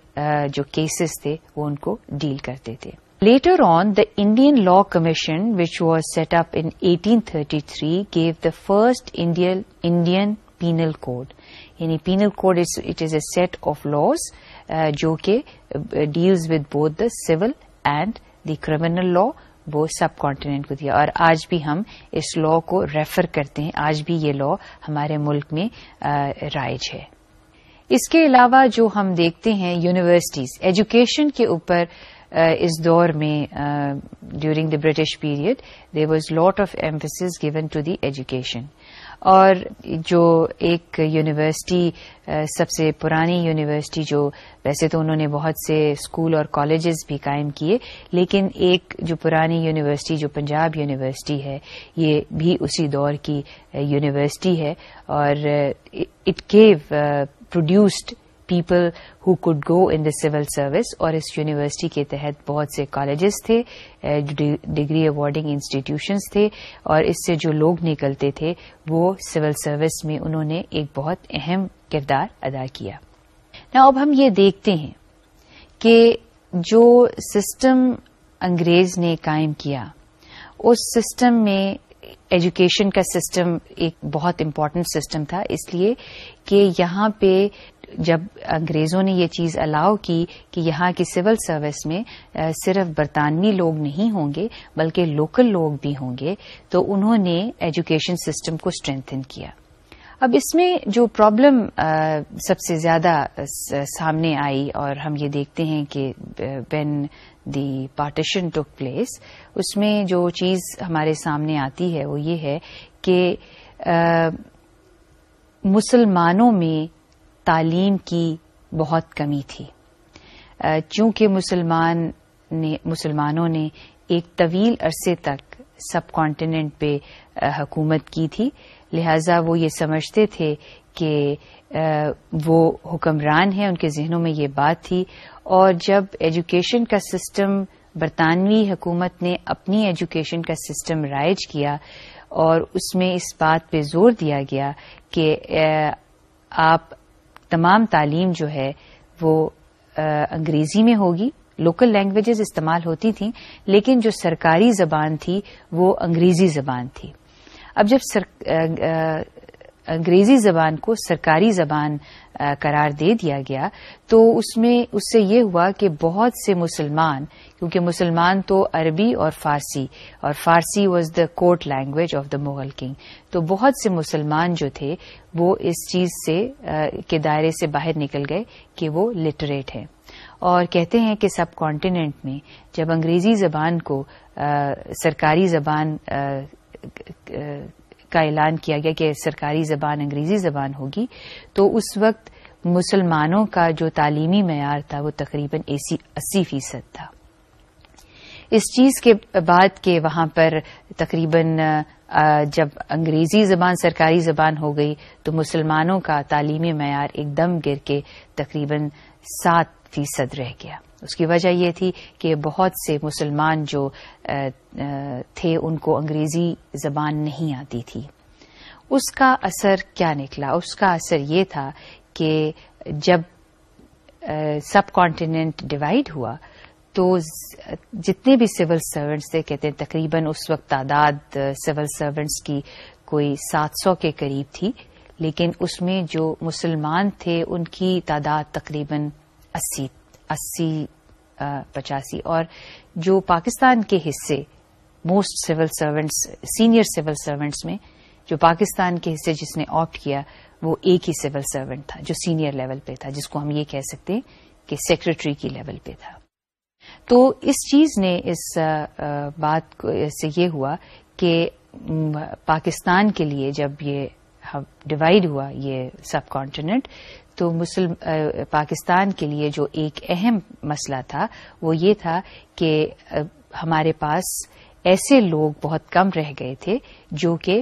جو کیسز تھے وہ ان کو ڈیل کرتے تھے later on the Indian law commission which was set up in eighteen thirty three gave the first Indian penal code یعنی penal code it is a set of uh, جو کہ deals with both the civil and the criminal law وہ سب content کو دیا اور آج بھی ہم اس لا کو ریفر کرتے ہیں آج بھی یہ لا ہمارے ملک میں uh, رائج ہے اس کے علاوہ جو ہم دیکھتے ہیں یونیورسٹیز ایجوکیشن کے اوپر uh, اس دور میں during the British period there was lot of emphasis given to the education اور جو ایک یونیورسٹی سب سے پرانی یونیورسٹی جو ویسے تو انہوں نے بہت سے اسکول اور کالجز بھی قائم کیے لیکن ایک جو پرانی یونیورسٹی جو پنجاب یونیورسٹی ہے یہ بھی اسی دور کی یونیورسٹی ہے اور it gave produced people who could go in the civil service اور اس یونیورسٹی کے تحت بہت سے کالجز تھے ڈگری اوارڈنگ انسٹیٹیوشنس تھے اور اس سے جو لوگ نکلتے تھے وہ سول سروس میں انہوں نے ایک بہت اہم کردار ادا کیا نہ اب ہم یہ دیکھتے ہیں کہ جو سسٹم انگریز نے قائم کیا اس سسٹم میں ایجوکیشن کا سسٹم ایک بہت امپارٹینٹ سسٹم تھا اس لیے کہ یہاں پہ جب انگریزوں نے یہ چیز الاؤ کی کہ یہاں کی سول سروس میں صرف برطانوی لوگ نہیں ہوں گے بلکہ لوکل لوگ بھی ہوں گے تو انہوں نے ایجوکیشن سسٹم کو اسٹرینتھن کیا اب اس میں جو پرابلم سب سے زیادہ سامنے آئی اور ہم یہ دیکھتے ہیں کہ when the partition took place اس میں جو چیز ہمارے سامنے آتی ہے وہ یہ ہے کہ مسلمانوں میں تعلیم کی بہت کمی تھی چونکہ مسلمان نے مسلمانوں نے ایک طویل عرصے تک سب کانٹیننٹ پہ حکومت کی تھی لہذا وہ یہ سمجھتے تھے کہ وہ حکمران ہیں ان کے ذہنوں میں یہ بات تھی اور جب ایجوکیشن کا سسٹم برطانوی حکومت نے اپنی ایجوکیشن کا سسٹم رائج کیا اور اس میں اس بات پہ زور دیا گیا کہ آپ تمام تعلیم جو ہے وہ انگریزی میں ہوگی لوکل لینگویجز استعمال ہوتی تھیں لیکن جو سرکاری زبان تھی وہ انگریزی زبان تھی اب جب سر... انگریزی زبان کو سرکاری زبان قرار دے دیا گیا تو اس میں اس سے یہ ہوا کہ بہت سے مسلمان کیونکہ مسلمان تو عربی اور فارسی اور Farsi was the court language of the Mughal king تو بہت سے مسلمان جو تھے وہ اس چیز سے کے دائرے سے باہر نکل گئے کہ وہ لٹریٹ ہیں اور کہتے ہیں کہ سب کانٹیننٹ میں جب انگریزی زبان کو سرکاری زبان کا اعلان کیا گیا کہ سرکاری زبان انگریزی زبان ہوگی تو اس وقت مسلمانوں کا جو تعلیمی معیار تھا وہ تقریباً اسی اسی فیصد تھا اس چیز کے بعد کہ وہاں پر تقریباً جب انگریزی زبان سرکاری زبان ہو گئی تو مسلمانوں کا تعلیمی معیار ایک دم گر کے تقریباً سات فیصد رہ گیا اس کی وجہ یہ تھی کہ بہت سے مسلمان جو تھے ان کو انگریزی زبان نہیں آتی تھی اس کا اثر کیا نکلا اس کا اثر یہ تھا کہ جب سب کانٹیننٹ ڈیوائڈ ہوا تو جتنے بھی سول سروینٹس تھے کہتے ہیں تقریباً اس وقت تعداد سول سروینٹس کی کوئی سات سو کے قریب تھی لیکن اس میں جو مسلمان تھے ان کی تعداد تقریباً اسی اسی پچاسی اور جو پاکستان کے حصے most civil servants senior civil servants میں جو پاکستان کے حصے جس نے آپٹ کیا وہ ایک ہی سول سروینٹ تھا جو سینئر لیول پہ تھا جس کو ہم یہ کہہ سکتے ہیں کہ سیکرٹری کی لیول پہ تھا تو اس چیز نے اس بات سے یہ ہوا کہ پاکستان کے لیے جب یہ ڈیوائڈ ہوا یہ سب کانٹیننٹ تو مسلم پاکستان کے لیے جو ایک اہم مسئلہ تھا وہ یہ تھا کہ ہمارے پاس ایسے لوگ بہت کم رہ گئے تھے جو کہ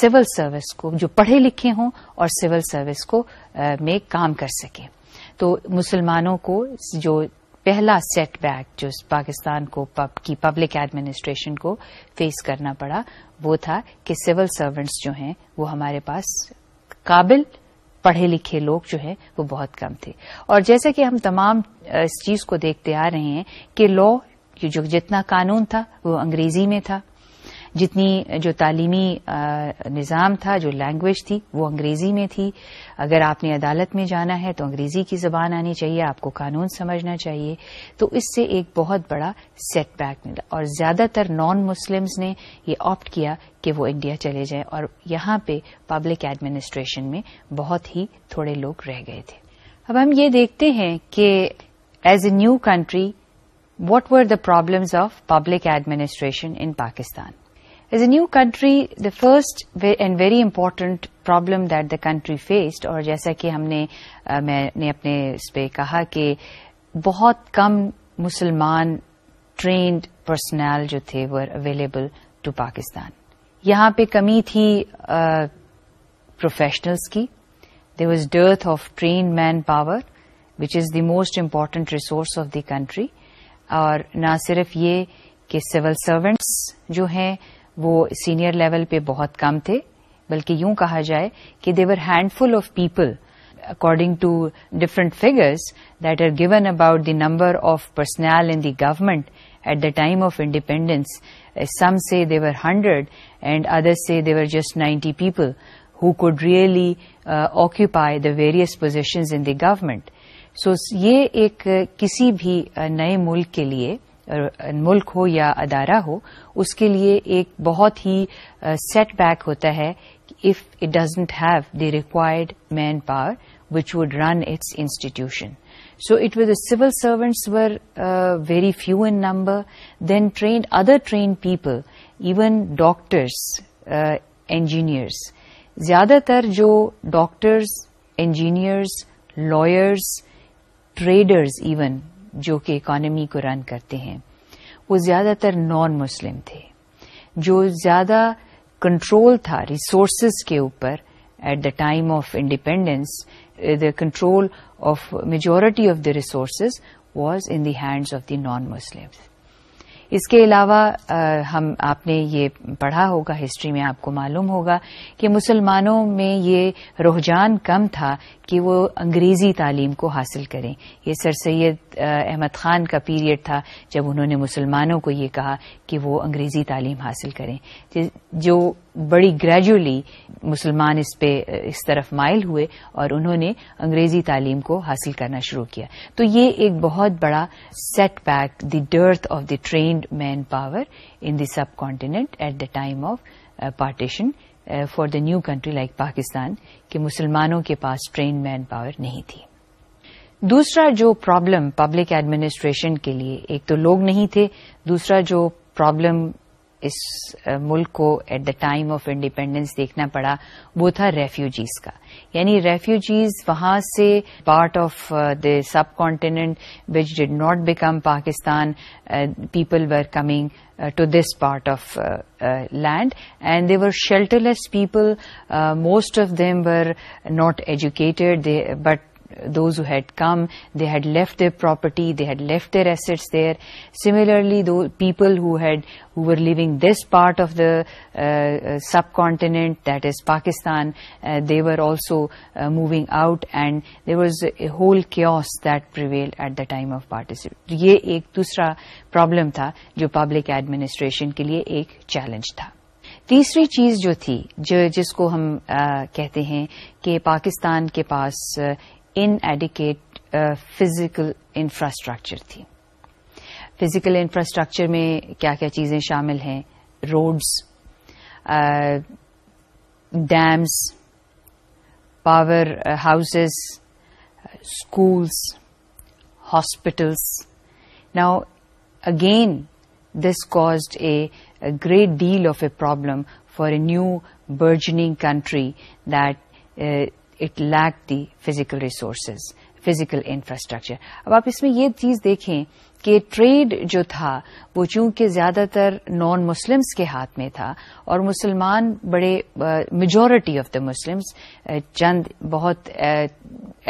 سول سروس کو جو پڑھے لکھے ہوں اور سول سروس کو میں کام کر سکیں تو مسلمانوں کو جو پہلا سیٹ بیک جو پاکستان کو کی پبلک ایڈمنسٹریشن کو فیس کرنا پڑا وہ تھا کہ سول سروینٹس جو ہیں وہ ہمارے پاس قابل پڑھے لکھے لوگ جو ہیں وہ بہت کم تھے اور جیسے کہ ہم تمام اس چیز کو دیکھتے آ رہے ہیں کہ لا جو جتنا قانون تھا وہ انگریزی میں تھا جتنی جو تعلیمی نظام تھا جو لینگویج تھی وہ انگریزی میں تھی اگر آپ نے عدالت میں جانا ہے تو انگریزی کی زبان آنی چاہیے آپ کو قانون سمجھنا چاہیے تو اس سے ایک بہت بڑا سیٹ بیک ملا اور زیادہ تر نان مسلمز نے یہ آپٹ کیا کہ وہ انڈیا چلے جائیں اور یہاں پہ پبلک ایڈمنسٹریشن میں بہت ہی تھوڑے لوگ رہ گئے تھے اب ہم یہ دیکھتے ہیں کہ as a new country what were the problems of public administration in Pakistan As a new country the first and very important problem that the country faced اور جیسا کہ ہم نے میں نے اپنے اس پہ کہا کہ بہت کم مسلمان ٹرینڈ پرسنل جو تھے ور اویلیبل ٹو پاکستان یہاں پہ کمی تھی پروفیشنلس کی there was dearth of trained manpower which is the most important resource of the country اور نہ صرف یہ کہ سول سروینٹس جو ہیں وہ سینئر لیول پہ بہت کم تھے بلکہ یوں کہا جائے کہ they handful of people according to different figures that are given about the number of personnel in the government at the time of independence some say they were hundred and other say they were just ninety people who could really occupy the various positions in the government so یہ ایک eh, کسی بھی eh, نئے ملک کے لیے ملک ہو یا ادارہ ہو اس کے لیے ایک بہت ہی سیٹ بیک ہوتا ہے if it doesn't have the required manpower which would run its institution so it was civil servants were very few in number then trained other trained people even doctors engineers زیادہ تر جو doctors engineers lawyers traders even جو کہ economy کو رن کرتے ہیں وہ زیادہ تر نان مسلم تھے جو زیادہ کنٹرول تھا ریسورسز کے اوپر at the time of independence the control of majority of the resources was in the hands of the non Muslim اس کے علاوہ ہم آپ نے یہ پڑھا ہوگا ہسٹری میں آپ کو معلوم ہوگا کہ مسلمانوں میں یہ رجحان کم تھا کہ وہ انگریزی تعلیم کو حاصل کریں یہ سر سید احمد خان کا پیریڈ تھا جب انہوں نے مسلمانوں کو یہ کہا کہ وہ انگریزی تعلیم حاصل کریں جو بڑی گریجولی مسلمان اس پہ اس طرف مائل ہوئے اور انہوں نے انگریزی تعلیم کو حاصل کرنا شروع کیا تو یہ ایک بہت بڑا setback the dearth of the trained manpower in the subcontinent at the time of partition for the new country like Pakistan کہ مسلمانوں کے پاس ٹرینڈ مین پاور نہیں تھی دوسرا جو پرابلم پبلک ایڈمنسٹریشن کے لیے ایک تو لوگ نہیں تھے دوسرا جو پرابلم اس ملک کو at the time of independence دیکھنا پڑا وہ تھا ریفیوجیز کا یعنی ریفیوجیز وہاں سے part of the subcontinent which did not become Pakistan people were coming to this part of land and they were shelterless people most of them were not educated but those had come they had left their property they had left their estate similarly people who had house part of the subcontinent that is Pakistan they were also moving out and there was a whole chaos that per at the time of participate یہ ایک دوسرا problem تھا جو public administration کے لیے ایک challenge تھا تیسری چیز جو تھی جو جس کو ہم آ, کہتے ہیں کہ پاکستان کے پاس ان ایڈیکیٹ فزیکل انفراسٹرکچر تھی فزیکل انفراسٹرکچر میں کیا کیا چیزیں شامل ہیں roads dams power houses schools hospitals now again this caused a great deal of a problem for a new burgeoning country that it lacked the physical resources physical infrastructure اب آپ اس میں یہ چیز دیکھیں کہ ٹریڈ جو تھا وہ چونکہ زیادہ تر نان مسلمس کے ہاتھ میں تھا اور مسلمان بڑے میجورٹی آف دا مسلمس چند بہت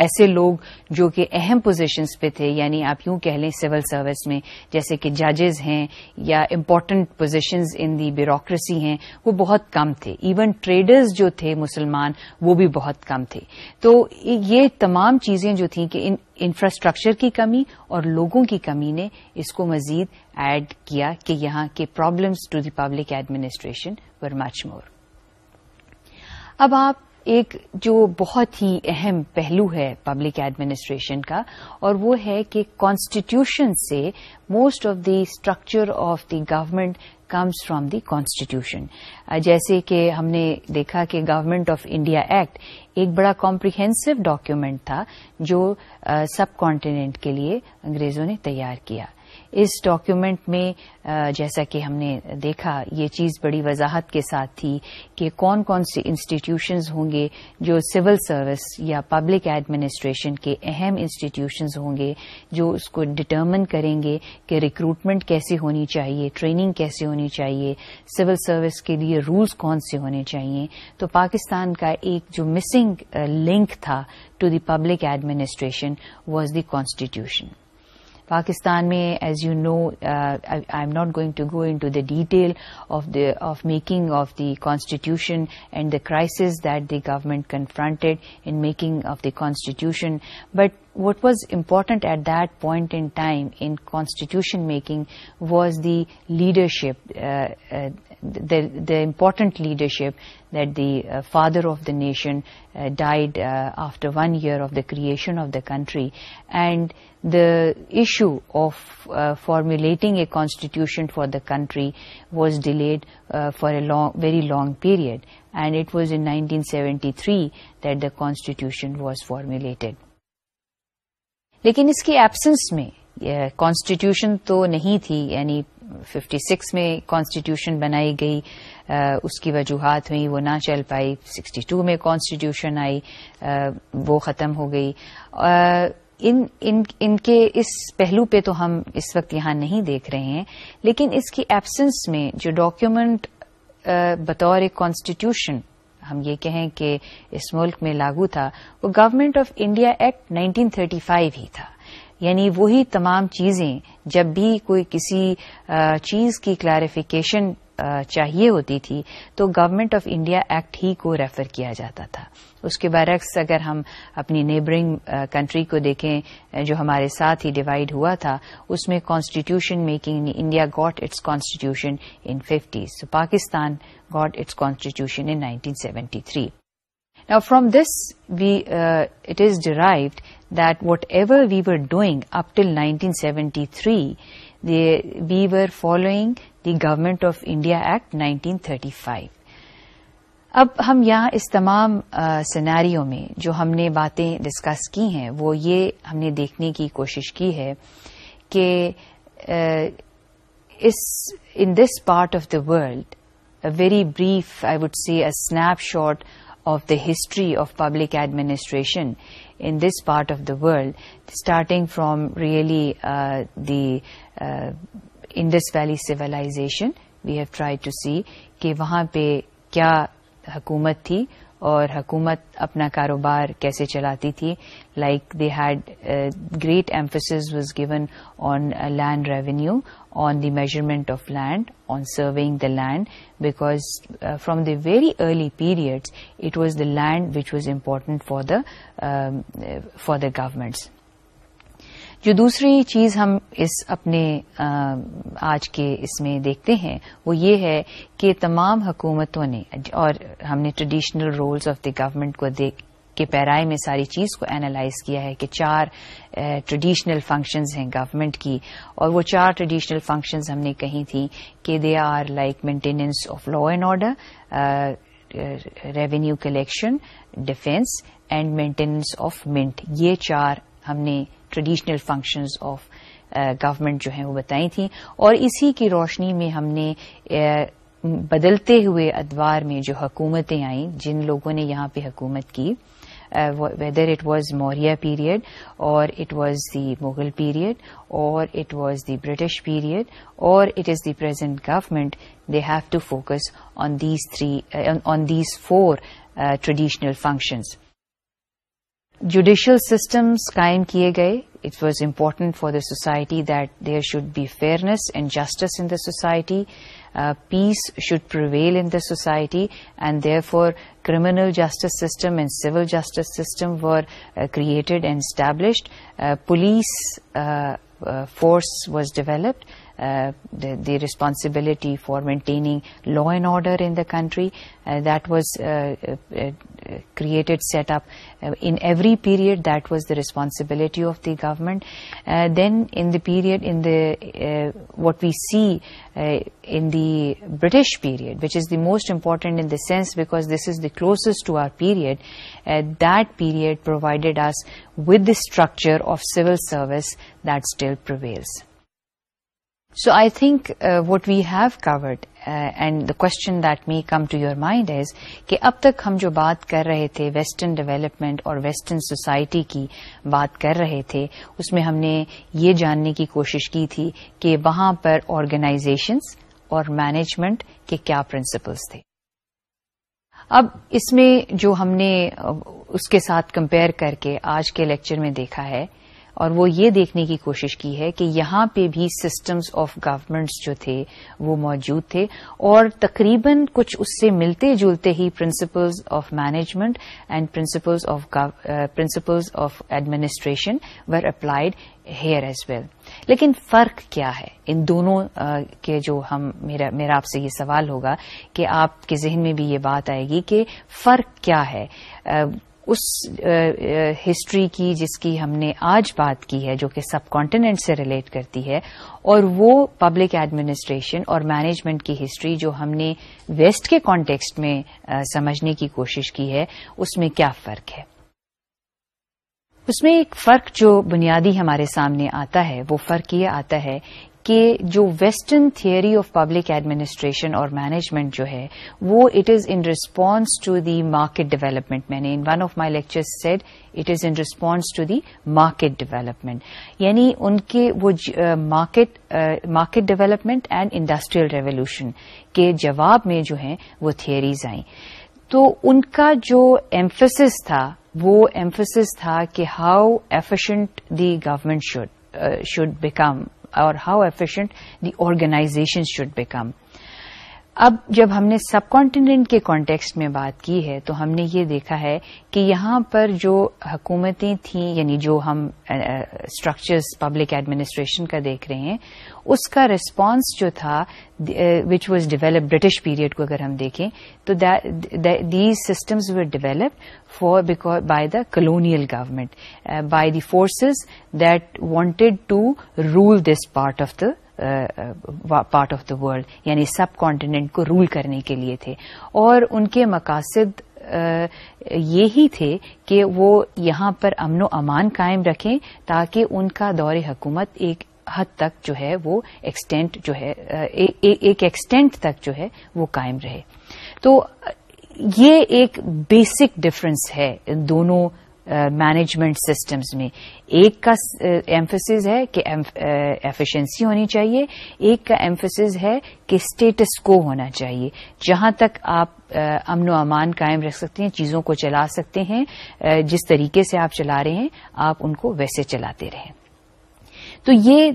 ایسے لوگ جو کہ اہم پوزیشنز پہ تھے یعنی آپ یوں کہہ لیں سول سروس میں جیسے کہ ججز ہیں یا important positions in the bureaucracy ہیں وہ بہت کم تھے ایون ٹریڈرز جو تھے مسلمان وہ بھی بہت کم تھے تو یہ تمام چیزیں جو تھیں کہ انفراسٹرکچر کی کمی اور لوگوں کی کمی نے نے اس کو مزید ایڈ کیا کہ یہاں کے problems to the public administration were much more اب آپ ایک جو بہت ہی اہم پہلو ہے پبلک ایڈمنسٹریشن کا اور وہ ہے کہ کانسٹیٹیوشن سے most of the structure of the government comes from the constitution جیسے کہ ہم نے دیکھا کہ گورنمنٹ آف انڈیا ایکٹ ایک بڑا کمپریہنسو ڈاکیومینٹ تھا جو سب کانٹیننٹ کے لیے انگریزوں نے تیار کیا اس ڈاکیومنٹ میں جیسا کہ ہم نے دیکھا یہ چیز بڑی وضاحت کے ساتھ تھی کہ کون کون سے انسٹیٹیوشنز ہوں گے جو سول سروس یا پبلک ایڈمنسٹریشن کے اہم انسٹیٹیوشنز ہوں گے جو اس کو ڈٹرمن کریں گے کہ ریکروٹمنٹ کیسے ہونی چاہیے ٹریننگ کیسے ہونی چاہیے سول سروس کے لیے رولز کون سے ہونے چاہیے تو پاکستان کا ایک جو مسنگ لنک تھا to the public administration was the constitution Pakistan میں as you know I am not going to go into the detail of the of the constitution and the crisis that the government confronted in making of the constitution but What was important at that point in time in constitution making was the leadership, uh, uh, the important leadership that the uh, father of the nation died after 1 year of the creation of the country, and the issue of formulating a constitution for the country was delayed for a very long period, and it was in 1973 that the constitution was formulated. لیکن اس کی absence میں constitution تو نہیں تھی یعنی fifty six میں constitution بنائی گئی اس کی وجوہات ہوئی وہ نہ چل پائی سکسٹی ٹو میں کانسٹیٹیوشن آئی وہ ختم ہو گئی ان کے اس پہلو پہ تو ہم اس وقت یہاں نہیں دیکھ رہے ہیں لیکن اس کی ایبسنس میں جو ڈاکیومنٹ بطور ایک کانسٹیٹیوشن ہم یہ کہیں کہ اس ملک میں لاگو تھا وہ گورنمنٹ آف انڈیا ایکٹ 1935 ہی تھا یعنی وہی تمام چیزیں جب بھی کوئی کسی چیز کی کلیریفیکیشن چاہیے ہوتی تھی تو گورنمنٹ آف انڈیا ایکٹ ہی کو ریفر کیا جاتا تھا اس کے برعکس اگر ہم اپنی نیبرنگ کنٹری کو دیکھیں جو ہمارے ساتھ ہی ڈیوائڈ ہوا تھا اس میں constitution making India got its constitution in fifties Pakistan got its constitution in nineteen seventy three from this we uh, it is derived that whatever we were doing up till 1973 three we were following the government of India act nineteen اب ہم یہاں اس تمام سیناریوں میں جو ہم نے باتیں ڈسکس کی ہیں وہ یہ ہم نے دیکھنے کی کوشش کی ہے کہ in this part of the world very brief I would see a snapshot of the history of public administration in this part of the world starting from really the Indus valley civilisation we have try to see کہ وہاں پہ کیا حکومت تھی اور حکومت اپنا کاروبار کیسے چلاتی تھی like they had great emphasis was given on land revenue on the measurement of land on surveying the land because from the very early period it was the land which was important for the for the governments جو دوسری چیز ہم اس اپنے آج کے اس میں دیکھتے ہیں وہ یہ ہے کہ تمام حکومتوں نے اور ہم نے traditional roles of the government کو دیکھ کے پیرائے میں ساری چیز کو اینالائز کیا ہے کہ چار ٹریڈیشنل فنکشنز ہیں گورنمنٹ کی اور وہ چار ٹریڈیشنل فنکشنز ہم نے کہی تھیں کہ they are like maintenance of law and order revenue collection defence and maintenance of mint یہ چار ہم نے ٹریڈیشنل فنکشنز آف گورنمنٹ جو ہیں وہ بتائی تھیں اور اسی کی روشنی میں ہم نے بدلتے ہوئے ادوار میں جو حکومتیں آئیں جن لوگوں نے یہاں پہ حکومت کی whether it was Maurya period or it was the Mughal period or it was the British period or it is the present government they have to focus on these three on these four traditional functions judicial systems قائم کیے گئے it was important for the society that there should be fairness and justice in the society peace should prevail in the society and therefore criminal justice system and civil justice system were created and established police force was developed the responsibility for maintaining law and order in the country. Uh, that was uh, uh, created, set up in every period. That was the responsibility of the government. Then in the period, in the what we see in the British period, which is the most important in the sense because this is the closest to our period, that period provided us with the structure of civil service that still prevails. So I think what we have covered and the question that may come to your mind as کہ اب تک ہم جو بات کر رہے تھے western development اور ویسٹرن سوسائٹی کی بات کر رہے تھے اس میں ہم نے یہ جاننے کی کوشش کی تھی کہ وہاں پر آرگنائزیشنس اور مینجمنٹ کے کیا پرنسپلس تھے اب اس میں جو ہم نے اس کے ساتھ کمپیئر کر کے آج کے لیکچر میں دیکھا ہے اور وہ یہ دیکھنے کی کوشش کی ہے کہ یہاں پہ بھی سسٹمز آف گورمنٹس جو تھے وہ موجود تھے اور تقریباً کچھ اس سے ملتے جلتے ہی principles of management and principles of principles of administration were applied here as well لیکن فرق کیا ہے ان دونوں uh, کے جو ہم میرا آپ سے یہ سوال ہوگا کہ آپ کے ذہن میں بھی یہ بات آئے گی کہ فرق کیا ہے uh, اس ہسٹری کی جس کی ہم نے آج بات کی ہے جو کہ سب کانٹیننٹ سے ریلیٹ کرتی ہے اور وہ پبلک ایڈمنسٹریشن اور مینجمنٹ کی ہسٹری جو ہم نے ویسٹ کے کانٹیکسٹ میں سمجھنے کی کوشش کی ہے اس میں کیا فرق ہے اس میں ایک فرق جو بنیادی ہمارے سامنے آتا ہے وہ فرق یہ آتا ہے کہ جو western theory of public administration اور مینجمنٹ جو ہے وہ it is in response to the market development میں نے in one of my lecture said it is in response to the market development یعنی ان کے وہ market market development and industrial revolution کے جواب میں جو ہیں وہ تھیئریز آئیں تو ان کا جو ایمفسس تھا وہ ایمفسس تھا کہ how efficient the government should should become اور how efficient the organisation should become اب جب ہم نے سب کانٹیننٹ کے کانٹیکسٹ میں بات کی ہے تو ہم نے یہ دیکھا ہے کہ یہاں پر جو حکومتیں تھیں یعنی جو ہم اسٹرکچرز پبلک ایڈمنسٹریشن کا دیکھ رہے ہیں اس کا ریسپانس جو تھا which was develop British period کو اگر ہم دیکھیں تو these systems were develop for by the colonial government by the forces that wanted to rule this part of the part of the world یعنی سب کانٹیننٹ کو role کرنے کے لیے تھے اور ان کے مقاصد uh, یہ ہی تھے کہ وہ یہاں پر امن و امان قائم رکھیں تاکہ ان کا دور حکومت ایک حد تک جو ہے وہ ایکسٹینٹ جو ہے uh, ایک ایکسٹینٹ تک جو ہے وہ قائم رہے تو یہ ایک بیسک ڈفرنس ہے دونوں مینجمنٹ سسٹمز میں ایک کا uh, ہے کہ uh, ہونی چاہیے ایک کا ایمفسز ہے کہ اسٹیٹس کو ہونا چاہیے جہاں تک آپ امن و امان قائم رکھ سکتے ہیں چیزوں کو چلا سکتے ہیں جس طریقے سے آپ چلا رہے ہیں آپ ان کو ویسے چلاتے رہیں تو یہ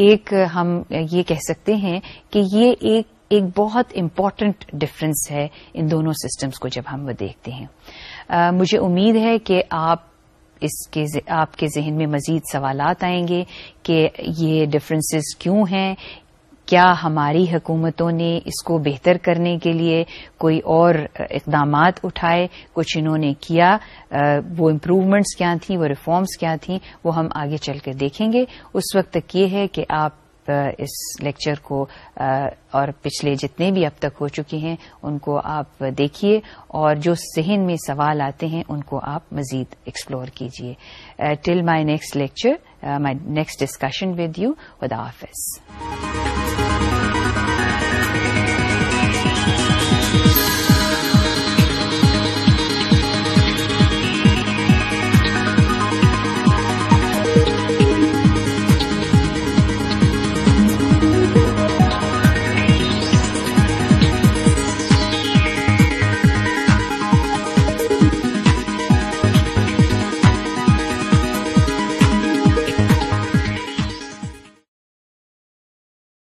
ایک ہم یہ کہہ سکتے ہیں کہ یہ ایک ایک بہت امپورٹنٹ ڈفرنس ہے ان دونوں سسٹمز کو جب ہم وہ دیکھتے ہیں مجھے امید ہے کہ آپ اس کے آپ کے ذہن میں مزید سوالات آئیں گے کہ یہ ڈفرینسز کیوں ہیں کیا ہماری حکومتوں نے اس کو بہتر کرنے کے لیے کوئی اور اقدامات اٹھائے کچھ انہوں نے کیا وہ امپروومنٹس کیا تھیں وہ ریفارمز کیا تھیں وہ ہم آگے چل کر دیکھیں گے اس وقت تک یہ ہے کہ آپ اس لیکچر کو اور پچھلے جتنے بھی اب تک ہو چکے ہیں ان کو آپ دیکھیے اور جو ذہن میں سوال آتے ہیں ان کو آپ مزید ایکسپلور کیجیے till my next lecture my next discussion with you خدا حافظ